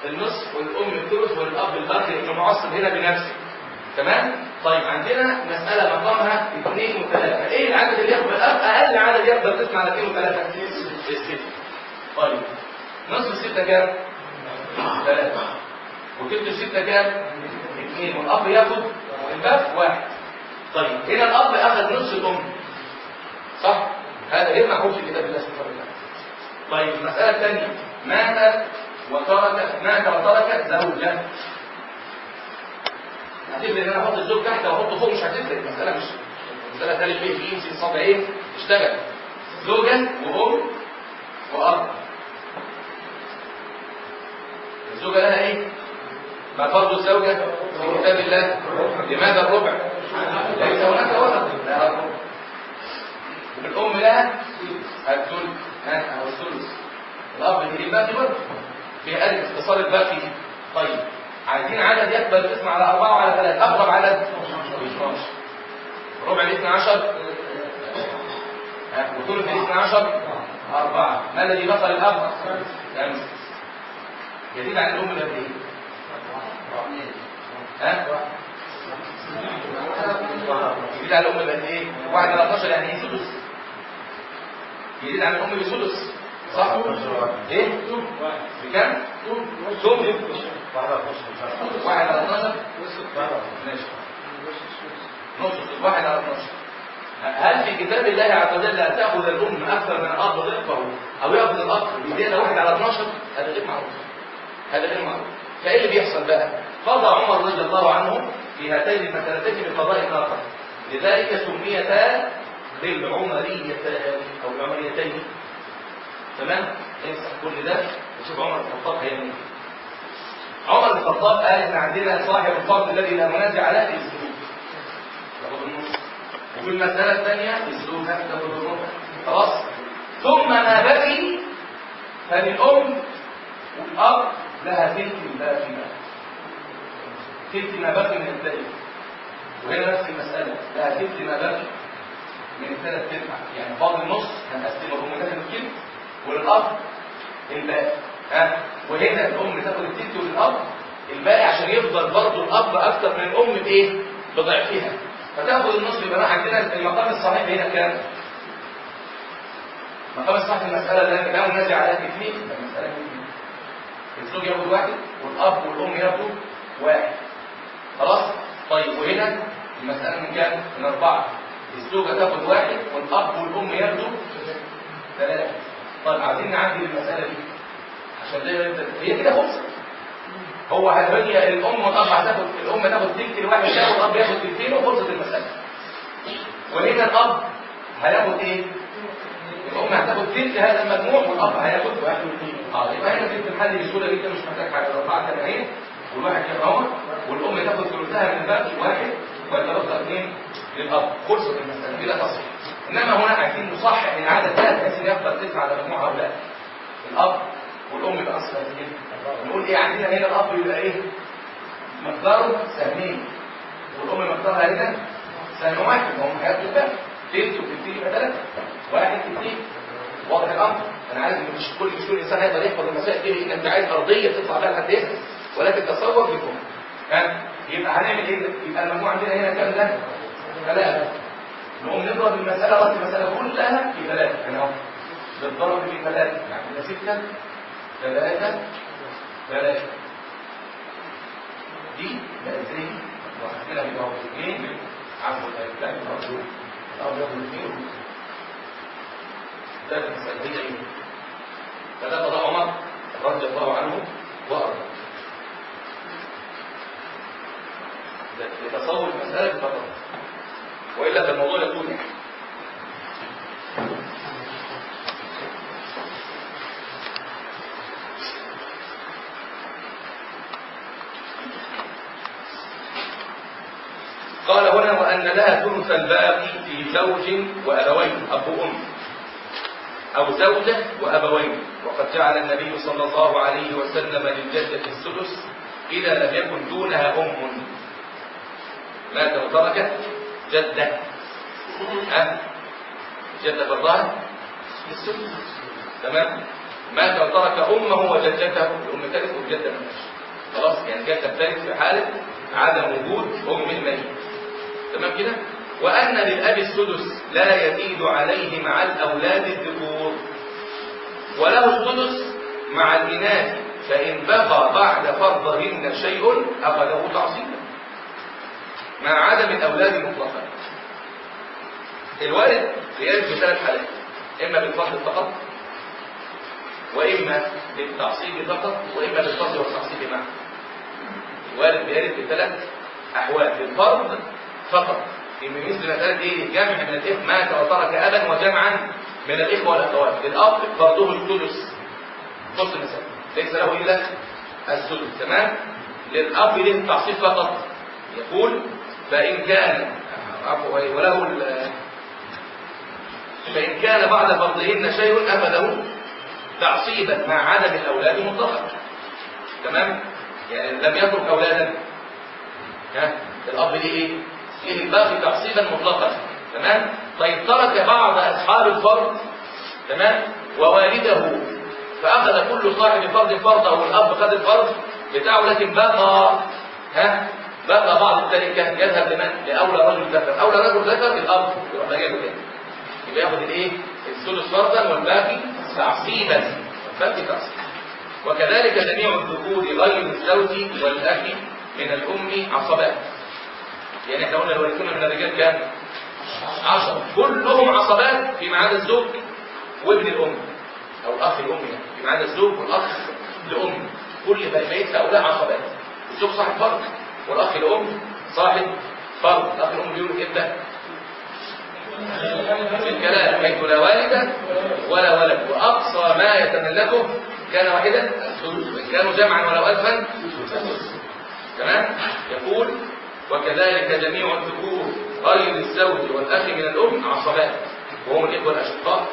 النصف والأم الثلث والأب الباقي لأنه معصب هنا بنفسه تمام؟ طيب عندنا مسألة مقامها اثنين وثلاثة إيه العدد اللي يقبل أقل عدد يقدر تسمع على اثنين وثلاثة الستة طيب. نصف الستة كام؟ ثلاثة. وتلت الستة كام؟ اثنين. والأب ياخد الباب واحد. طيب هنا الأب أخذ نصف الأم صح؟ هذا غير معقول في كتاب الله سبحانه وتعالى. طيب المسألة الثانية. مات وترك مات وترك زوجة هتفرق إن أنا أحط الزوج تحت وأحطه فوق؟ مش هتفرق. المسألة مش المسألة ثالث بيه في سين صاد عين اشتغل. زوجه وأم وأرض الزوجة لها إيه؟ ما فرض الزوجة في كتاب الله. لماذا الربع؟ ليس هناك ولد. الأم لها الثلث. ها أو الثلث. الأب دي الباقي برضه. في آلة اختصار الباقي. طيب. عايزين عدد يقبل الاسم على أربعة وعلى ثلاثة. أقرب عدد؟ 12 ربع ال 12 وثلث ال 12 أربعة. ما الذي بقى للأب؟ خمسة يزيد عن الأم بقد إيه؟ ها؟ يزيد عن الأم بقد إيه؟ واحد على 12 يعني إيه سدس؟ يزيد عن الأم بسدس صح؟ إيه؟ بكام؟ ثم واحد على 12 ماشي نص واحد على 12 هل في كتاب الله عز وجل لا تأخذ الأم أكثر من الأب ضعفه أو يأخذ الأب بزيادة واحد على 12 هذا غير معروف هذا غير معروف فإيه اللي بيحصل بقى؟ قضى عمر رضي الله عنه في هاتين المسألتين بقضاء آخر لذلك سميتا بالعمريتين أو العمريتين. تمام؟ امسح كل ده. وشوف عمر بن الخطاب هيعمل إيه. عمر بن الخطاب قال إن عندنا صاحب الفرض الذي لا منازع عليه السلوك تاخد النص وفي المسألة الثانية السلوك تاخد الربع خلاص. ثم ما بقي فللأم والأب لها تلك الباقي تلك ما بقي من الثالث وهنا نفس المسألة لها تلك ما بقي من الثلاث تربع يعني فاضل نص هنقسمه هم تاخد الكلمة وللأب الباقي. ها؟ وهنا الأم تاخد التلت وللأب الباقي عشان يفضل برضه الأب أكتر من الأم بإيه؟ بضعفها. فتاخد النص يبقى عندنا المقام الصحيح هنا كام؟ المقام الصحيح المسألة اللي لا منازع عليها اثنين المسألة اثنين الزوج ياخد واحد والأب والأم ياخدوا واحد. خلاص؟ طيب وهنا المسألة من كام؟ من أربعة. الزوجة تاخد واحد والأب والأم ياخدوا ثلاثة. طيب عايزين نعدي المسألة دي عشان ده هي كده خلصت. هو هيبقى الأم والأب هتاخد الأم تاخد تلت الواحد ياخد الأب ياخد تلتين وخلصت المسألة. وهنا الأب هياخد إيه؟ الأم هتاخد تلت هذا المجموع والأب هياخد واحد واثنين آه يبقى هنا في الحل بسهولة جدا مش محتاج حاجة أربعة تمانين والواحد يقرأ والأم تاخد ثلثها من الباقي واحد ويتبقى اثنين للأب. خلصت المسألة بلا تصحيح إنما هنا عايزين نصحح العدد ده بحيث إن يفضل تسعة على مجموع هؤلاء الأب والأم يبقى أصلا اثنين نقول إيه عندنا هنا؟ الأب يبقى إيه؟ مقداره سهمين والأم مقدارها هنا سهم واحد وهم هياخدوا الباقي تلت وتلتين يبقى ثلاثة واحد اثنين واضح الأمر؟ أنا عارف إن مش كل مش كل إنسان هيقدر يحفظ المسائل دي لأن أنت عايز أرضية تطلع بها إيه ولكن تصور بكم. ها؟ يبقى هنعمل إيه؟ يبقى المجموعة عندنا هنا كام ده؟ ثلاثة. نقوم نضرب المسألة رد المسألة كلها في ثلاثة. يعني أهو. بالضرب في ثلاثة. يعني عندنا ستة ثلاثة ثلاثة. دي زي وحطينا في ضرب اثنين عفوا لا ياخد اثنين ثلاثة مسألة هي إيه؟ ثلاثة ده عمر رضي الله عنه وأرض لتصور المسألة فقط وإلا فالموضوع يكون يعني. قال هنا وأن لها ثلث الباقي في زوج وأبوين أب وأم أو زوجة وأبوين. وقد جعل النبي صلى الله عليه وسلم للجدة السدس إذا لم يكن دونها أم. مات وتركت جدة. ها جدة فرضها السدس تمام. مات وترك أمه وجدته الأم ترث والجدة خلاص يعني جدة ترث في حالة عدم وجود أم الميت. تمام كده؟ وأن للأب السدس لا يزيد عليه مع الأولاد الذكور. وله السدس مع الإناث فإن بقى بعد فرضهن شيء أخذه تعصيبا. مع عدم الأولاد مطلقا. الوارد يرد بثلاث حالات إما بالفرض فقط وإما بالتعصيب فقط وإما بالفرض والتعصيب معا الوارد بيرد بثلاث أحوال بالفرض فقط. في مثل مسألة إيه؟ جمع من الإثم مات وترك أبا وجمعا من الإخوة والأخوات. للأب فرضه الثلث ثلث المسألة ليس له إلا الثلث تمام؟ للأب له التعصيب فقط. يقول فإن كان عفوا وله فإن كان بعد فرضهن شيء أخذه تعصيبا مع عدم الأولاد مطلقا. تمام؟ يعني لم يترك أولادا. ها؟ الأب ليه إيه؟ الباقي تعصيبا مطلقا. تمام؟ طيب ترك بعض أصحاب الفرض تمام؟ ووالده. فأخذ كل صاحب فرض فرضه والأب خد الفرض بتاعه لكن بقى ها؟ بقى بعض التركة يذهب لمن؟ لأولى رجل ذكر. أولى رجل ذكر الأب يبقى جايبه كده يبقى ياخد الإيه؟ الثلث فرضا والباقي تعصيبا والباقي تعصيبا وكذلك جميع الذكور غير الزوج والأخ من الأم عصبات يعني إحنا قلنا الوارثون من الرجال كام؟ عشرة كلهم عصبات فيما عدا الزوج وابن الأم. أو الأخ الأم يعني. فيما عدا الزوج والأخ الأم. كل بقية هؤلاء عصبات. الزوج صاحب فرض والأخ الأم صاحب فرض الأخ الأم بيقول إمتى؟ في الكلام حيث لا والد ولا ولد. وأقصى ما يتملكه كان واحدا كانوا جمعا ولو ألفا تمام؟ يقول وكذلك جميع الذكور غير الزوج والأخ من الأم عصبات وهم الإخوة الأشقاء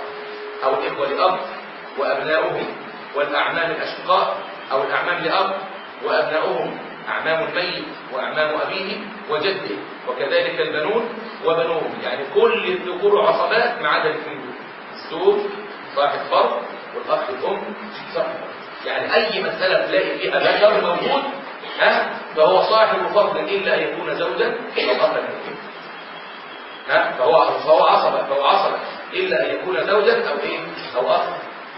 أو الإخوة لأب وأبناؤهم والأعمام الأشقاء أو الأعمام لأب وأبناؤهم أعمام الميت وأعمام أبيه وجده. وكذلك البنون وبنوهم. يعني كل الذكور عصبات ما عدا الاثنين دول الزوج صاحب فرض والأخ الأم صاحب يعني أي مسألة تلاقي فيها ذكر موجود ها؟ فهو صاحب فرض إلا أن يكون زوجا أو منه ها؟ فهو فهو عصبة فهو عصبة إلا أن يكون زوجا أو إيه؟ أو أخ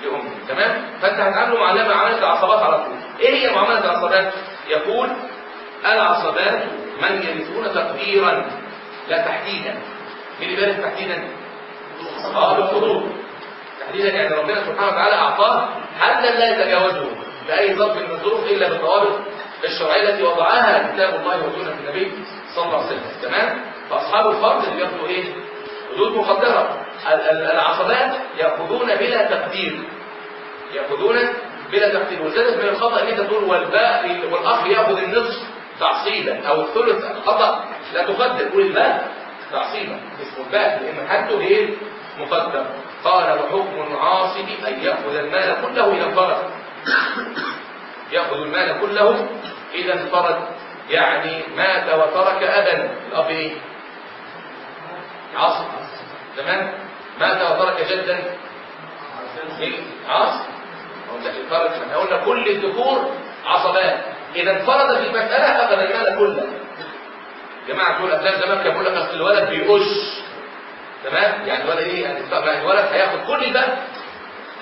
لأمه. تمام؟ فأنت هتعامله معاملة معاملة العصبات على طول. إيه هي معاملة العصبات؟ يقول العصبات من يرثون تقديرا لا تحديدا. مين اللي بيرث تحديدا؟ أصحاب الفروض تحديدا يعني ربنا سبحانه وتعالى أعطاه حدا لا يتجاوزه بأي ظرف من الظروف إلا بالضوابط الشرعية التي وضعها كتاب الله وسنة النبي صلى الله عليه وسلم. تمام؟ فأصحاب الفرض اللي بياخدوا إيه؟ حدود ال- العصبات يأخذون بلا تقدير. يأخذون بلا تقدير. وزادت من الخطأ إن أنت تقول والباقي والأخ يأخذ النصف تعصيبا أو الثلث خطأ. لا تقدر. قول الباقي تعصيبا. اسمه الباقي لأن حده إيه؟ مقدر. قال وحكم العاصب أن يأخذ المال كله اذا انفرد يأخذ المال كله إذا انفرد يعني مات وترك ابا الأب إيه؟ عاصب تمام؟ مات وترك جدا. هو ده الفرد إحنا قلنا كل الذكور عصبات إذا انفرد في المسألة أخذ المال كله. جماعة دول افلام زمان كان بيقول لك أصل الولد بيقش. تمام؟ يعني الولد إيه؟ يعني الولد هياخد كل ده.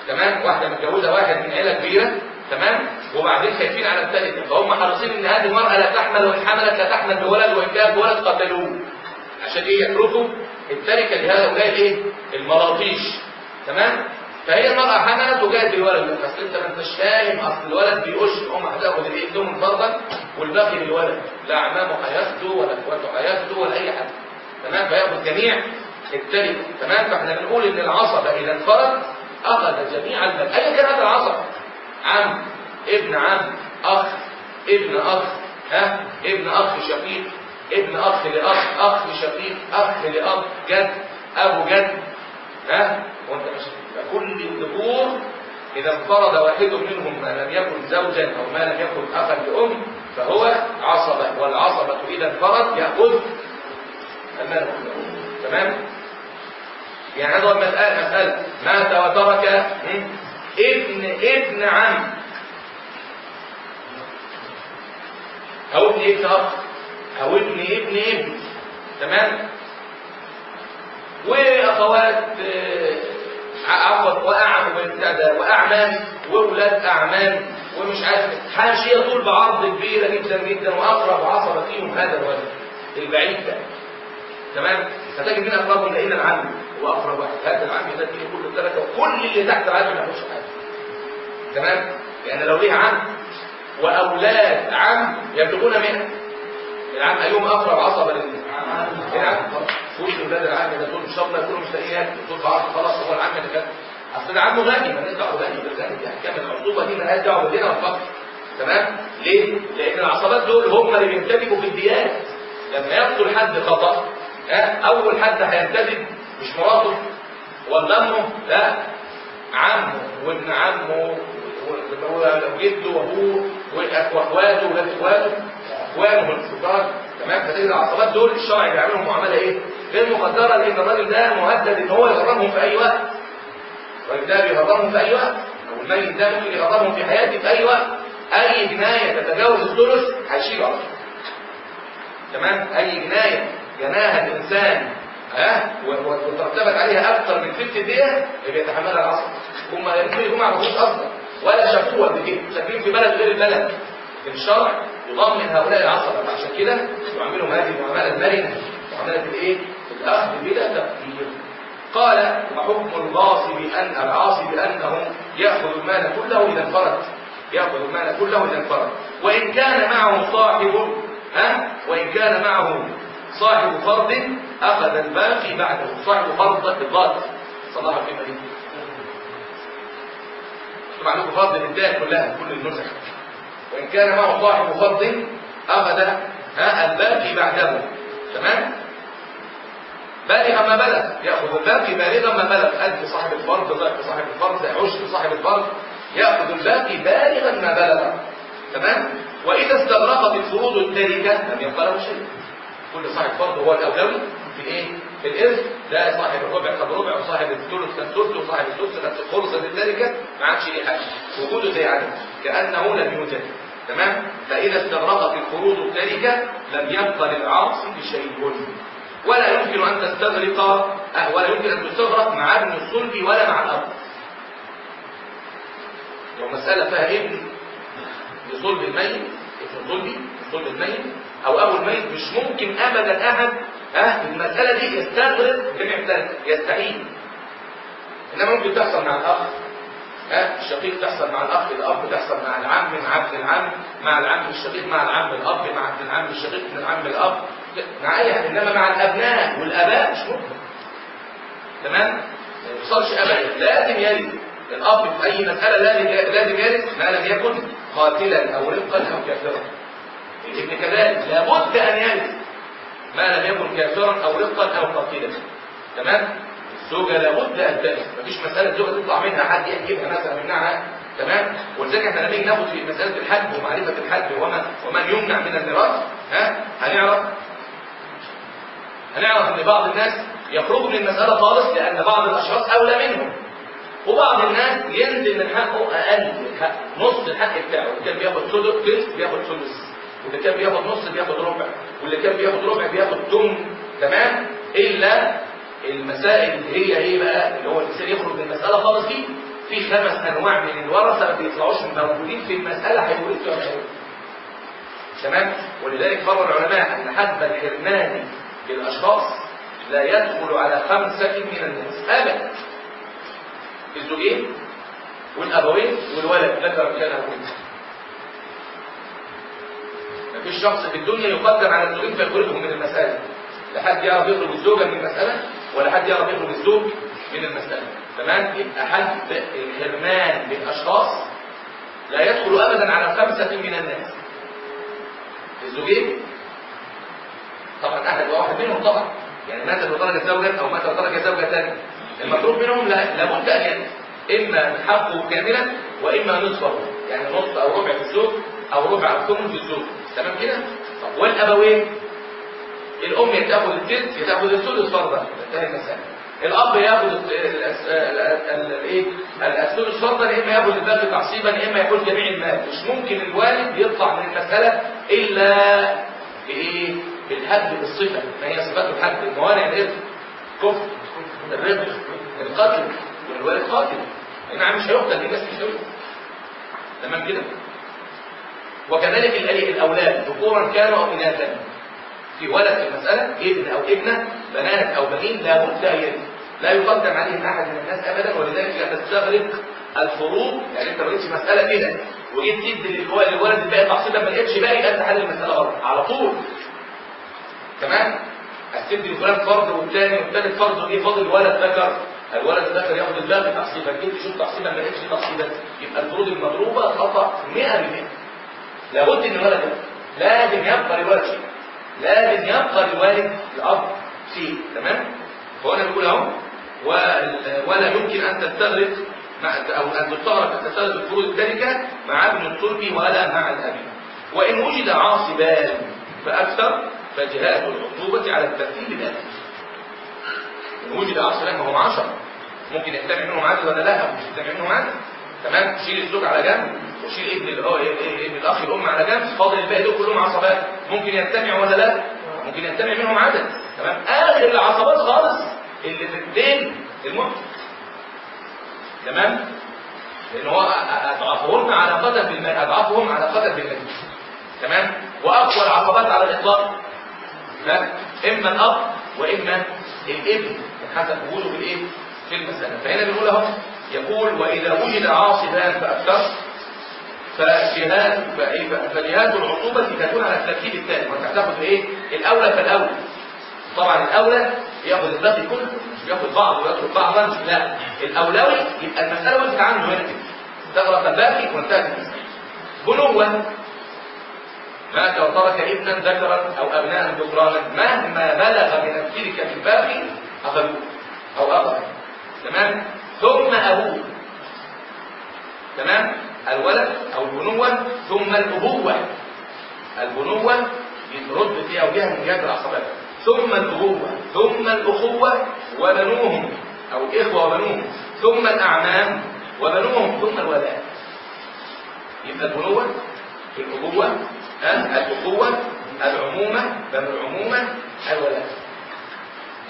تمام؟ واحدة متجوزة واحد من عيلة كبيرة. تمام؟ وبعدين خايفين على الثالثه فهم حريصين إن هذه المرأة لا تحمل وإن حملت لا تحمل بولد وإن كانت بولد قتلوه. عشان إيه يتركوا؟ التركة لهؤلاء الايه المراطيش. تمام؟ فهي المرأة حملت وجاءت بالولد. أصل أنت ما أنتش فاهم. أصل الولد بيقش هم هتاخد الايه لهم فرضا والباقي للولد. لا أعمامه هياخدوا ولا أخواته هياخدوا ولا أي حاجة. تمام؟ فياخد جميع التركة. تمام؟ فإحنا بنقول إن العصبة إذا انفرد أخذ جميع المال ايا كان هذا العصب عم ابن عم أخ ابن أخ ها ابن أخ شقيق ابن أخ لأخ أخ شقيق أخ لأب جد أبو جد ها وأنت ماشي فكل الذكور إذا انفرد واحد منهم ما لم يكن زوجا أو ما لم يكن اخا لأم فهو عصبة. والعصبة إذا انفرد يأخذ المال تمام؟ يعني هذا هو المسألة مسألة مات وترك? ابن ابن عم. أو ابن ابن أخ أو ابن ابن ابن. تمام؟ وأخوات آه، عفوا ده وأعمام وأولاد أعمام ومش عارف حاشية طول بعرض كبيرة جدا جدا وأقرب عصبة فيهم هذا الولد البعيد ده. تمام؟ هتجد من اقربهم لقينا العم هو اقرب واحد. هذا العم ده كل الثلاثة وكل اللي تحت العم ما حاجة. تمام؟ لأن لو ليه عم وأولاد عم يبلغون 100 العم أيهم أقرب عصبه للعم. العم كل ولاد العم ده دول ان شاء الله يكونوا مش لاقيين ياكلوا دول بعض خلاص هو العم ده كان أصل عمه غني مالناش دعوة غني بالغني دي احكام العصوبة دي مالهاش دعوة بالغنى والفقر. تمام؟ ليه؟ لأن العصابات دول هم اللي بينتدبوا في الديات لما يقتل حد خطأ ها أول حد هينتدب مش مراته ولا أمه لا عمه وابن عمه وجده وابوه وأخواته وولاد إخواته إخوانه والفقراء تمام؟ فتجد العصابات دول الشرع بيعملهم معاملة إيه؟ غير مقدره لأن الراجل ده مهدد إن هو يغرمهم في أي وقت. الراجل ده بيغرمهم في أي وقت. أو الميت ده ممكن يغرمهم في حياته في أي وقت. أي جناية تتجاوز الثلث هيشيل على تمام؟ أي جناية جناها الإنسان ها؟ وترتبت عليها أكثر من ست دقيقة بيتحملها العصر هم يمكن يكونوا ما عرفوش أصلا. ولا شافوه قبل كده شايفين في بلد غير البلد. الشرع يضمن هؤلاء العصبة عشان كده يعملهم هذه المعامله المرنه معاملة الإيه؟ الأخذ بلا تقدير قال وحكم الغاصب ان العاصي بانه ياخذ المال كله إذا انفرد؟ ياخذ المال كله إذا انفرد. وإن كان معه صاحب ها؟ وإن كان معه صاحب فرض أخذ الباقي بعده. صاحب فرض الضاد صلى الله عليه وسلم عندكم للدال كلها كل النسخ وإن كان معه صاحب فرض أخذ ها الباقي بعده. تمام؟ بالغ ما بلغ. يأخذ الباقي بالغا ما بلغ. ألف صاحب الفرض ضعف صاحب الفرض عشر صاحب الفرض يأخذ الباقي بالغا ما بلغ. تمام؟ وإذا استغرقت الفروض التاركة لم يبقى له شيء. كل صاحب فرض هو الأولوي في إيه؟ في الإرث ده صاحب الربع خد ربع وصاحب الثلث خد ثلث وصاحب الثلث خد خلصة التاركة ما عادش ليه حاجة. وجوده زي عدم كأنه لم يوجد. تمام؟ فإذا استغرقت الفروض التاركة لم يبقى للعاصي شيء ولا يمكن أن تستغرق أه ولا يمكن أن تستغرق مع ابن الصلب ولا مع الأب لو مسألة فيها ابن لصلب الميت ابن صلبي صلب الميت أو أبو الميت مش ممكن أبدا أحد ها؟ المسألة دي يستغرق جميع يستحيل إنما ممكن تحصل مع الأخ ها؟ الشقيق تحصل مع الأخ الأب تحصل مع العم مع عبد العم مع العم الشقيق مع العم الأب مع عبد العم الشقيق من العم الأب. مع أي حد إنما مع الأبناء والآباء مش ممكن. تمام؟ ما يوصلش أبدا. لازم يرث الأب في أي مسألة لازم لازم يرث ما لم يكن قاتلا أو رقا أو كافرا. الابن كذلك لابد أن يرث ما لم يكن كافرا أو رقا أو قاتلا تمام؟ الزوجة لابد أن ترث مفيش مسألة زوجة تطلع منها حد يحجبها مثلا يمنعها تمام؟ ولذلك إحنا لما نيجي ناخد في مسألة الحج ومعرفة الحج وما ومن يمنع من الميراث. ها؟ هنعرف؟ هنعرف إن بعض الناس يخرجوا من المسألة خالص لأن بعض الأشخاص أولى منهم. وبعض الناس ينزل من حقه أقل من حق نص الحق بتاعه. كان بياخد ثلث بياخد ثلث واللي كان بياخد نص بياخد ربع واللي كان بياخد ربع بياخد تم تمام؟ إلا المسائل اللي هي إيه بقى؟ اللي هو الإنسان يخرج من المسألة خالص دي في خمس أنواع من الورثة ما بيطلعوش موجودين في المسألة هيورثوا ولا تمام؟ ولذلك قرر العلماء أن حد الحرمان للأشخاص لا يدخل على خمسة من الناس. أبدا. الزوجين والأبوين والولد ذكر كان أبوين. مفيش في الدنيا يقدم على الزوجين فيخرجهم من المسألة. لا حد يعرف يخرج الزوجة من المسألة ولا حد يعرف يخرج الزوج من المسألة. تمام؟ يبقى حد الحرمان للأشخاص لا يدخل أبدا على خمسة من الناس. الزوجين؟ طبعا أحد وواحد منهم طبعا. يعني مات وترك زوجا أو مات وترك زوجة ثانية. المطلوب منهم لابد أن ينزل إما حقه كاملا وإما نصفه. يعني نصف أو ربع في الزوج أو ربع أو ثمن في الزوج تمام كده؟ طب والأبوين؟ الأم يتاخد الثلث يتاخد الثلث فرضا انتهى المسألة. الأب ياخد الايه؟ الثلث فرضا يا إما ياخد الباقي تعصيبا يا إما ياخد جميع المال. مش ممكن الوالد يطلع من المسألة إلا بإيه؟ بالحد بالصفة ما هي صفات الحد الموانع الإرث. كفر الرق القتل والوالد قاتل. نعم مش هيقتل بس مش هيقتل. تمام كده؟ وكذلك الأولاد ذكورا كانوا أو إناثا. في ولد في المسألة ابن أو ابنة بنات أو بنين لابد أن يرث لا يقدم عليهم أحد من الناس أبدا ولذلك لا تستغرق الفروض. يعني أنت ما لقيتش مسألة كده وجيت تدي للولد الباقي تعصيبا ما لقيتش باقي أنت حل المسألة غلط. على طول. تمام؟ هتدي لفلان فرض والثاني والثالث فرض إيه فاضل ولد ذكر. الولد الذكر ياخد الباقي تحصيلا جبت شوف تحصيلا ما لقيتش تحصيلا يبقى الفروض المضروبة خطأ 100% لابد إن الولد. لازم يبقى للولد شيء. لازم يبقى للوالد الأب شيء. تمام؟ فانا بقول أهو ولا يمكن أن تستغرق مع أو أن تستغرق ان تستغرق الفروض التركه مع ابن الصلب ولا مع الأب. وإن وجد عاصبان فأكثر فجهات العقوبة على الترتيب الاتي إن وجد عاصبان وهم 10 ممكن يجتمع منهم عدل ولا لا؟ مش يجتمع منهم عدل تمام؟ شيل الزوج على جنب. ابن الأ- ابن الأخ الأم على جنب فاضل الباقي دول كلهم عصبات ممكن يجتمع ولا لا؟ ممكن يجتمع منهم عدد. تمام؟ آخر العصبات خالص اللي في الدين المهم تمام؟ لأن هو اضعافهن على قدر بالمال اضعافهم على قدر بالمال تمام؟ وأقوى العصبات على الإطلاق. لا إما الأب وإما الابن. حسب وجوده في الإيه؟ في المسألة. فهنا بنقول أهو يقول وإذا وجد عاصبان فأكثر فجهات فإيه؟ فجهات العقوبة تكون على الترتيب التالي وانت هتاخد إيه؟ الأولى فالاولى طبعا الأولى ياخد الباقي كله ياخد بعض ويترك بعضا. لا الأولوي يبقى المسألة وقفت عنده هنا تغرق الباقي وانتهت بنوة. مات وترك ابنا ذكرا أو ابناء ذكرانا مهما بلغ من التركه الباقي أخذوه أو اخذ تمام؟ ثم أبوه. تمام؟ الولد أو البنوة ثم الأبوة. البنوة يرد فيها وجهه من جهة العصبات ثم الأبوة ثم الأخوة وبنوهم أو الاخوه وبنوهم. ثم الأعمام وبنوهم ثم الولاء يبقى البنوة الأبوة أه؟ الأخوة العمومة بنو العمومة الولاء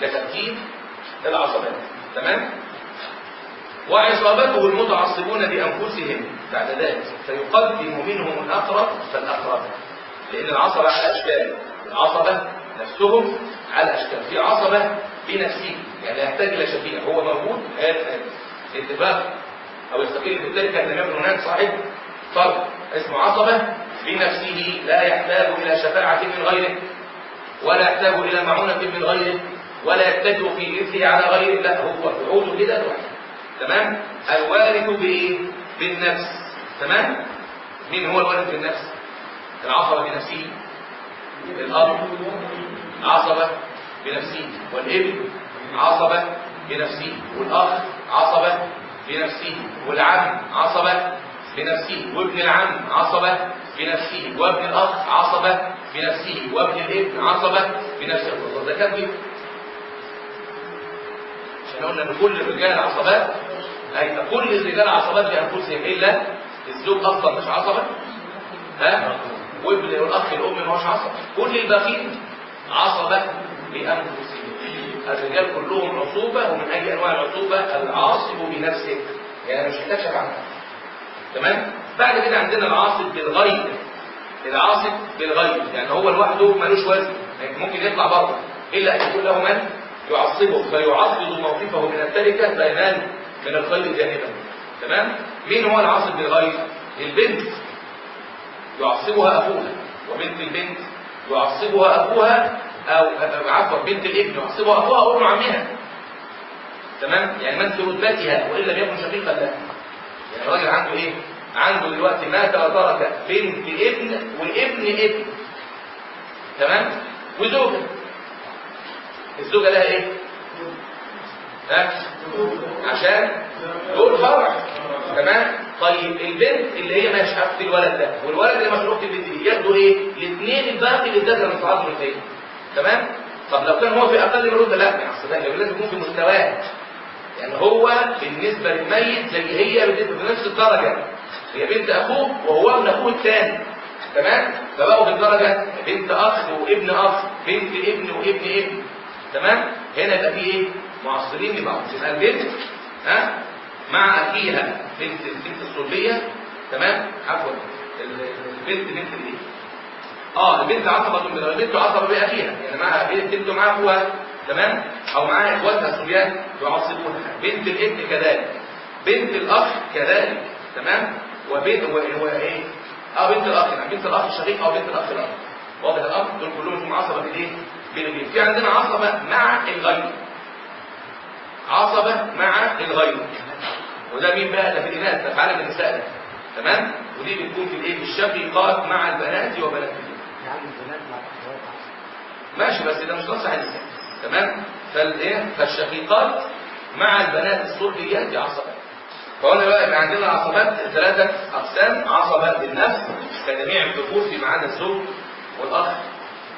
ده ترتيب العصبات تمام؟ وعصابته المتعصبون بأنفسهم بعد ذلك فيقدم منهم الأقرب فالأقرب لأن العصبة على أشكال العصبة نفسهم على أشكال في عصبة بنفسه يعني لا يحتاج إلى شفيع هو موجود هذا اتفاق أو يستقيل بالتالي كان لم يكن هناك صاحب فرد اسمه عصبة بنفسه لا يحتاج إلى شفاعة من غيره ولا يحتاج إلى معونة من غيره ولا يتجه في إرثه على غيره لا هو يعود كده لوحده. تمام؟ الوارث بإيه؟ بالنفس. تمام؟ مين هو الوارث بالنفس؟ العصبة بنفسه. الأب عصبة بنفسه. والابن عصبة بنفسه. والأخ عصبة بنفسه. والعم عصبة بنفسه. وابن العم عصبة بنفسه. وابن الأخ عصبة بنفسه. وابن الابن عصبة بنفسه. الله ده كان إحنا قلنا إن كل الرجال عصبات اي كل الرجال عصبات بأنفسهم إلا الزوج أصلا مش عصبة؟ ها؟ وابن والأخ الأم ما هوش عصبة. كل الباقيين عصبه بأنفسهم. الرجال كلهم عصوبة ومن أي أنواع العصوبة؟ العاصب بنفسه. يعني مش محتاج شفاعه تمام؟ بعد كده عندنا العاصب بالغيب. العاصب بالغيب. يعني هو لوحده ملوش وزن. يعني ممكن يطلع بره. إلا أن يكون له من؟ يعصبه. فيعصب موقفه من التركة فينال من الخير جانبا تمام؟ مين هو العاصب بالغيب البنت. يعصبها أخوها وبنت البنت. يعصبها أخوها أو عفوا بنت الابن. يعصبها أو ابن عمها. تمام؟ يعني من في رتبتها وإن لم يكن شقيقا لها يعني الراجل عنده إيه؟ عنده دلوقتي مات وترك بنت ابن وابن ابن. تمام؟ وزوجة. الزوجة لها إيه؟ ها؟ عشان دول فرع تمام؟ طيب البنت اللي هي مش اخت الولد ده والولد اللي مش اخت البنت دي ياخدوا إيه؟ الاثنين الباقي للذكر من صعاد الثاني تمام؟ طب لو كان هو في أقل من رتبه لا يعني أصل ده لازم يكون في مستواه يعني هو بالنسبة للميت زي هي بنفس الدرجة. هي بنت أخوه وهو ابن أخوه الثاني. تمام؟ فبقوا في الدرجة. بنت أخ وابن أخ بنت ابن وابن ابن. تمام؟ هنا يبقى في إيه؟ معصبين لبعض يبقى البنت ها؟ مع أخيها بنت البنت الصلبيه تمام؟ عفوا. البنت بنت الايه آه البنت عصبة من البنت عصبة بأخيها. يعني معها بنت معاها أخوها. تمام؟ أو معاها إخواتها الصبيان يعصبونها. بنت الابن كذلك. بنت الأخ كذلك. تمام؟ وبنت وايه آه بنت الأخ. يعني بنت الأخ الشقيق أو بنت الأخ الآخر واضح الامر دول كلهم اسمهم عصبة بالايه بالغير في عندنا عصبة مع الغير. عصبة مع الغير. وده مين بقى؟ ده في الإناث ده في عالم النساء ده. تمام؟ ودي بتكون في الإيه؟ الشقيقات مع البنات وبنات يعني ماشي بس ده مش نص حديث. تمام؟ فالإيه؟ فالشقيقات مع البنات الصلبيات دي عصبات فقلنا بقى يبقى عندنا عصبات ثلاثة أقسام عصبة بالنفس كجميع الذكور في عدا الزوج والأخ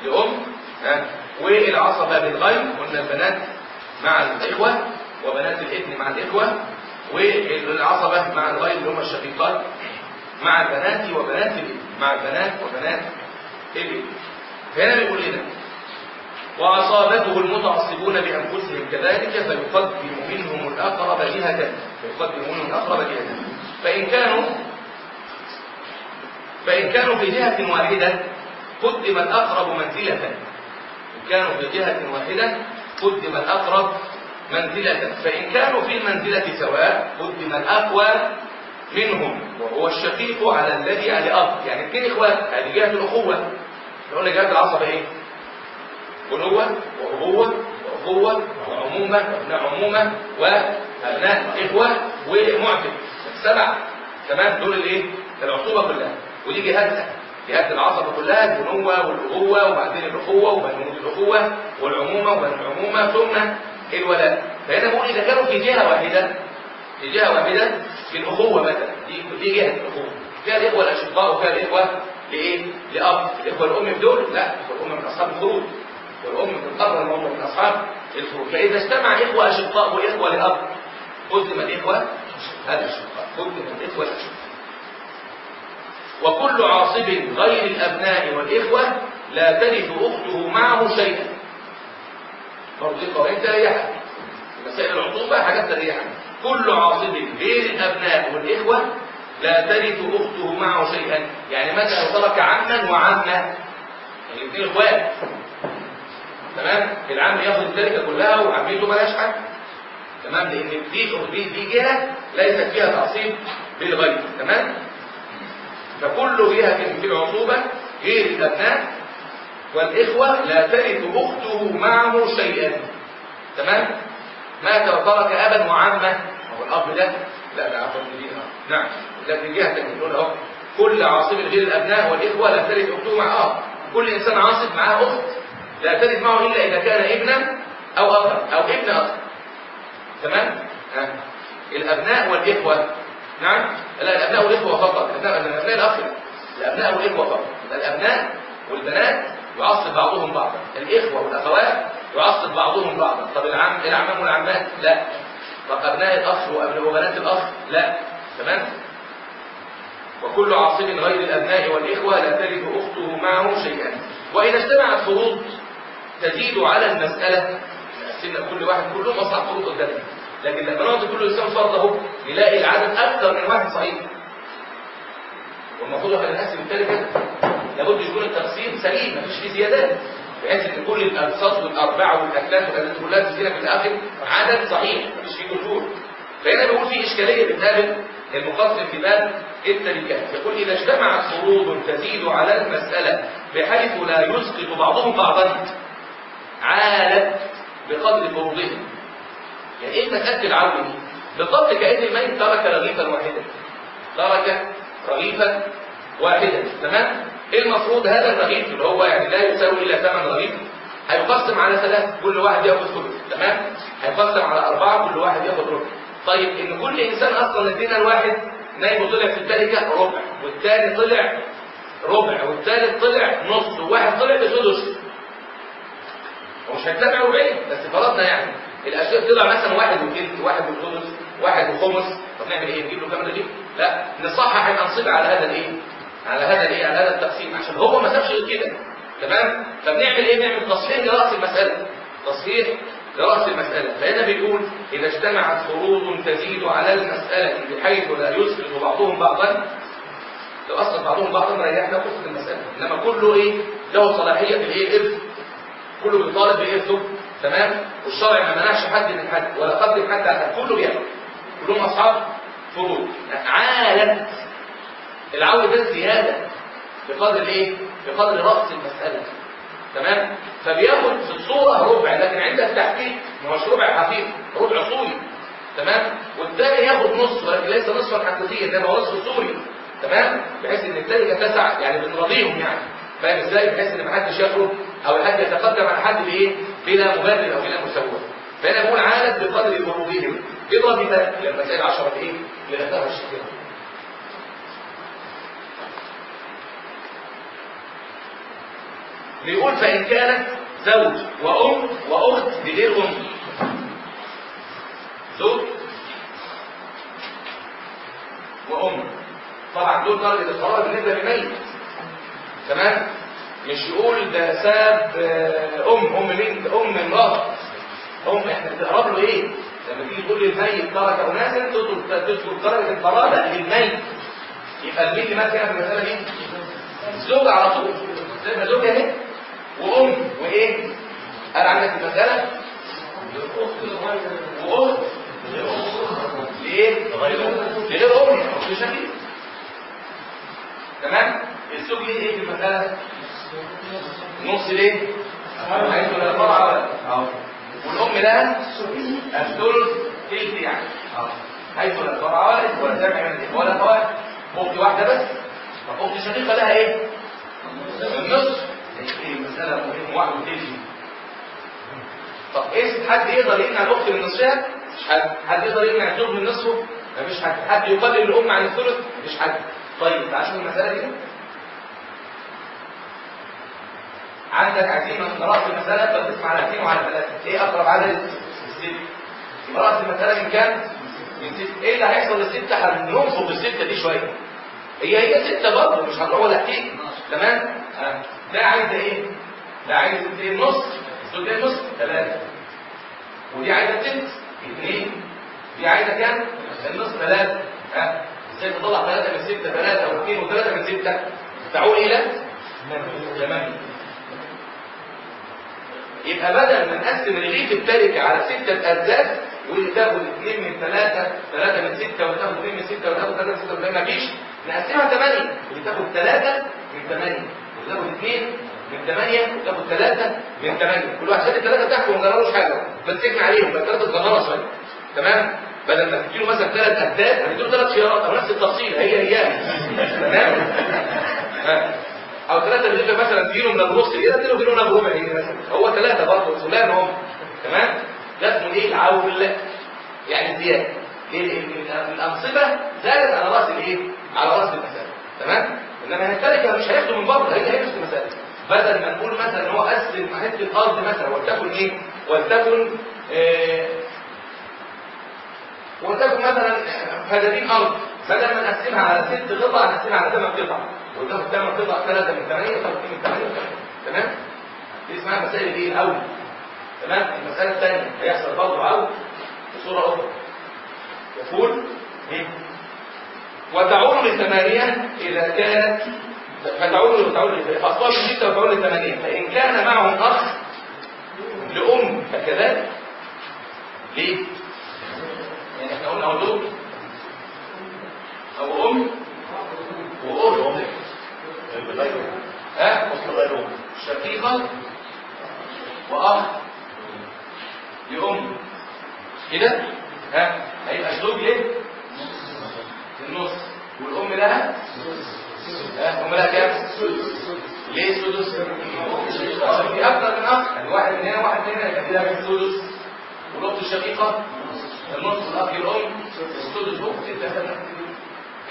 لأم ها؟ والعصبة بالغير قلنا البنات مع الإخوة وبنات الإبن مع الإخوة والعصبة مع الغير اللي هم الشقيقات مع البنات وبنات الإبن مع البنات وبنات الإبن. فهنا بيقول لنا وعصابته المتعصبون بأنفسهم كذلك فيقدم منهم الأقرب جهة فيقدم منهم الأقرب جهة. فإن كانوا فإن كانوا في جهة واحدة قدم الأقرب منزلة. إن كانوا في جهة واحدة قدم الأقرب منزلة. فإن كانوا في المنزلة سواء قدم الأقوى منهم وهو الشقيق على الذي على أب يعني اثنين إخوات هذه جهة الأخوة. نقول جهة العصبة إيه؟ بنوة وأبوة وأخوة وعمومة وابناء عمومة وأبناء إخوة ومعتق. السبع تمام؟ دول الإيه؟ العصوبة كلها. ودي جهاتها جهات العصبة كلها البنوة والأبوة وبعدين الأخوة وبعدين الأخوة والعمومة وبعدين العمومة ثم الولاء فهنا بقول إذا كانوا في جهة واحدة في جهة واحدة في الأخوة مثلا. دي, دي جهة الأخوة. فيها الإخوة الأشقاء وفيها الإخوة لإيه؟ لأب. الإخوة الأم دول؟ لا. الإخوة الأم من أصحاب الفروض والأم من الأب والأم من أصحاب الفروض فإذا اجتمع إخوة أشقاء وإخوة لأب قدم الإخوة الأشقاء قدم الإخوة الأشقاء وكل عاصب غير الأبناء والإخوة لا ترث أخته معه شيئا. برضه دي قوانين تريحك. مسائل العصوبة حاجات تريحك. كل عاصب غير الأبناء والإخوة لا ترث أخته معه شيئا. يعني مثلا ترك عما وعمة الاثنين اخوات تمام؟ العم ياخد التركة كلها وعمته مالهاش حاجة. تمام؟ لأن دي دي دي جهة ليست فيها تعصيب بالغير تمام؟ فكل جهه في العصوبه غير الأبناء والإخوة لا ترث أخته معه شيئا. تمام؟ مات وترك ابا وعمه هو الأب ده؟ لا ده. عفوا نعم. لكن جهه تانية نقول أهو كل عاصب غير الأبناء والإخوة لا ترث أخته مع اب كل إنسان عاصب معاه أخت لا ترث معه إلا إذا كان ابنا أو اخا أو ابن أخ. تمام؟ ها. الأبناء والإخوة. نعم؟ لا الأبناء والإخوة فقط. الأبناء الاخ الأبناء والإخوة فقط. الأبناء والبنات يعصب بعضهم بعضا. الإخوة والأخوات يعصب بعضهم بعضا. طب العم العمام والعمات لا. طب أبناء الاخ وبنات الاخ لا. تمام؟ وكل عاصب غير الأبناء والإخوة لا ترث أخته معه شيئا. وإذا اجتمعت فروض تزيد على المسألة. سن كل واحد كلهم اصحاب فروض قدامنا لكن لما نقعد كل انسان فرض أهو نلاقي العدد أكثر من واحد صحيح. والمفروض إحنا نقسم التركه لابد يكون التقسيم سليم مفيش فيه زيادات. بحيث إن كل الانصاص والأربعة والاكلات والحاجات دي كلها تدينا في الآخر عدد صحيح مفيش فيه وجود فهنا بيقول في إشكالية بتقابل المقسم في باب التركات. يقول إذا اجتمعت فروض تزيد على المسألة بحيث لا يسقط بعضهم بعضا عالت بقدر فروضهم. يعني إيه مسألة العون دي؟ بالضبط كأن الميت ترك رغيفا واحدا. ترك رغيفا واحدا. تمام؟ المفروض هذا الرغيف اللي هو يعني لا يساوي إلا ثمن رغيف هيقسم على ثلاث كل واحد يأخذ ثلث تمام؟ هيقسم على أربعة كل واحد يأخذ ربع. طيب إن كل إنسان أصلا ادينا الواحد نايم طلع في التركة ربع. والثاني طلع ربع. والثالث طلع نص. وواحد طلع بسدس. ومش هنتابع ربعين بس فرضنا يعني. الأشياء طلع مثلا واحد وثلث واحد وسدس واحد وخمس. طب نعمل إيه؟ نجيب له كام رغيف؟ لا نصحح الانصبه على هذا الإيه؟ على هذا الايه على هذا التقسيم عشان هو ما سابش غير كده. تمام؟ فبنعمل إيه؟ نعمل تصحيح لرأس المسألة. تصحيح لرأس المسألة. فهنا بيقول إذا اجتمعت فروض تزيد على المسألة بحيث لا يسقط بعضهم بعضا لو أسقط بعضهم بعضا ريحنا قصه المسألة. إنما كله إيه؟ له صلاحية في الإيه؟ ارث كله بيطالب بإرثه. تمام؟ والشرع ما منعش حد من حد ولا قدم حد على حد كله بياخد كلهم أصحاب فروض عالت العول ده زيادة بقدر إيه؟ بقدر رأس المسألة. تمام؟ فبياخد في الصورة ربع لكن عند التحقيق ما هوش ربع حقيقي ربع صوري تمام؟ والثاني ياخد نص ولكن ليس نصفا حقيقيا ده هو نصف صوري تمام؟ بحيث إن التركه تسع يعني بنراضيهم يعني. فاهم إزاي؟ بحيث إن ما حدش يخرج أو حد يتقدم على حد بإيه؟ بلا مبرر أو بلا مسوغ. فهنا بقول عالت بقدر بلوغهم اضرب مثال لما سال 10 إيه؟ لغتها الشكل بيقول فإن كانت زوج وأم وأخت بغير أم. زوج وأم. طبعا دول درجة القرار بالنسبة للميت. تمام؟ مش يقول ده ساب آه، أم. أم مين؟ أم امرأة أم إحنا بتقرب له إيه؟ لما تيجي تقول للميت ترك تدخل تدخل درجة القرابة للميت. يبقى المين اللي هنا في المسألة دي الزوج على طول. زي ما زوجة اهي وأم وإيه؟ قال عندك المسألة؟ وأخت ليه؟ لغير أم أخت شكيل تمام؟ الزوج ليه إيه في المسألة؟ نص ليه؟ حيث لا فرع ولا والأم لها الثلث تلت يعني. حيث لا فرع ولا ولا الإخوة ولا خوات أخت واحدة بس. طب أخت شقيقة لها إيه؟ النصف إيه المسألة مهم واحد طب إيه حد يقدر يمنع الأخت من نصفها؟ مش حد حد يقدر يمنع الزوج من نصفه؟ مفيش حد حد يقلل الأم عن الثلث؟ مفيش حد طيب تعال شوف المسألة دي عندك عايزين رأس المسألة بتقسم على اثنين وعلى ثلاثة إيه أقرب عدد؟ الست رأس المسألة من كام؟ من ست إيه اللي هيحصل للستة؟ هننفض الستة دي شوية هي هي ستة برضه مش هنروح ولا اثنين تمام؟ ده عايزة إيه؟ ده إيه النص الزوج ده نص ثلاثة ودي عايزة ست اثنين دي عايزة كام؟ النص ثلاثة ها؟ إزاي تطلع ثلاثة من ستة ثلاثة واثنين وثلاثة من ستة. تعود إلى ثمانية يبقى بدل ما نقسم رغيف التركة على ستة أرزاق واللي تاخد اثنين من ثلاثة ثلاثة من ستة وتاخد اثنين من ستة وتاخد ثلاثة من ستة وتاخد مفيش. نقسمها ثمانية واللي تاخد ثلاثة من ثمانية تاخد اثنين من ثمانية وتاخد ثلاثة من ثمانية. كل واحد خد الثلاثة بتاعته وما جرالوش حاجة. تجمع عليهم بس ثلاثة صغيرة شوية تمام؟ بدل ما تديله مثلا ثلاث أهداف هتديله ثلاث خيارات أو نفس التفصيل هي هي تمام؟ ها. أو ثلاثة رغيفة مثلا تجيله من النص كده تجيله كيلو من الربع كده مثلا. هو ثلاثة برضه فلان هم تمام؟ ده اسمه إيه؟ العول يعني لأن الأنصبة زادت على رأس الإيه؟ على رأس المسألة تمام؟ انما التركة مش هياخدوا من بره هي هي نفس المسألة بدل ما نقول مثلا إن هو قسم حتة الأرض مثلا ولتكن إيه؟ ولتكن آه ولتكن مثلا فدادين أرض. بدل ما نقسمها على ست قطع نقسمها على ثمان قطع. وتاخد ثمان قطع ثلاثة من ثمانية وتاخد من ثمانية تمام؟ دي اسمها مسائل إيه؟ الأول. تمام؟ المساله الثانية. هيحصل برضه أو بصوره أخرى. يقول إيه؟ وتعود للثمانيه اذا كانت فتعود تعود فاصبحت سته وتعود للثمانيه فإن كان معهم أخ لأم فكذلك ليه؟ يعني إحنا قلنا اهو زوج أو أم واخت ها؟ شقيقة وأخ لأم. كده؟ ها؟ هيبقى الزوج ليه في النص. والأم لها ها أم لها كام؟ ليه سدس؟ في أكتر من أخ. يعني واحد من هنا واحد من هنا يبقى من سدس. والأخت الشقيقة النص الأخ الام السدس فوق ستة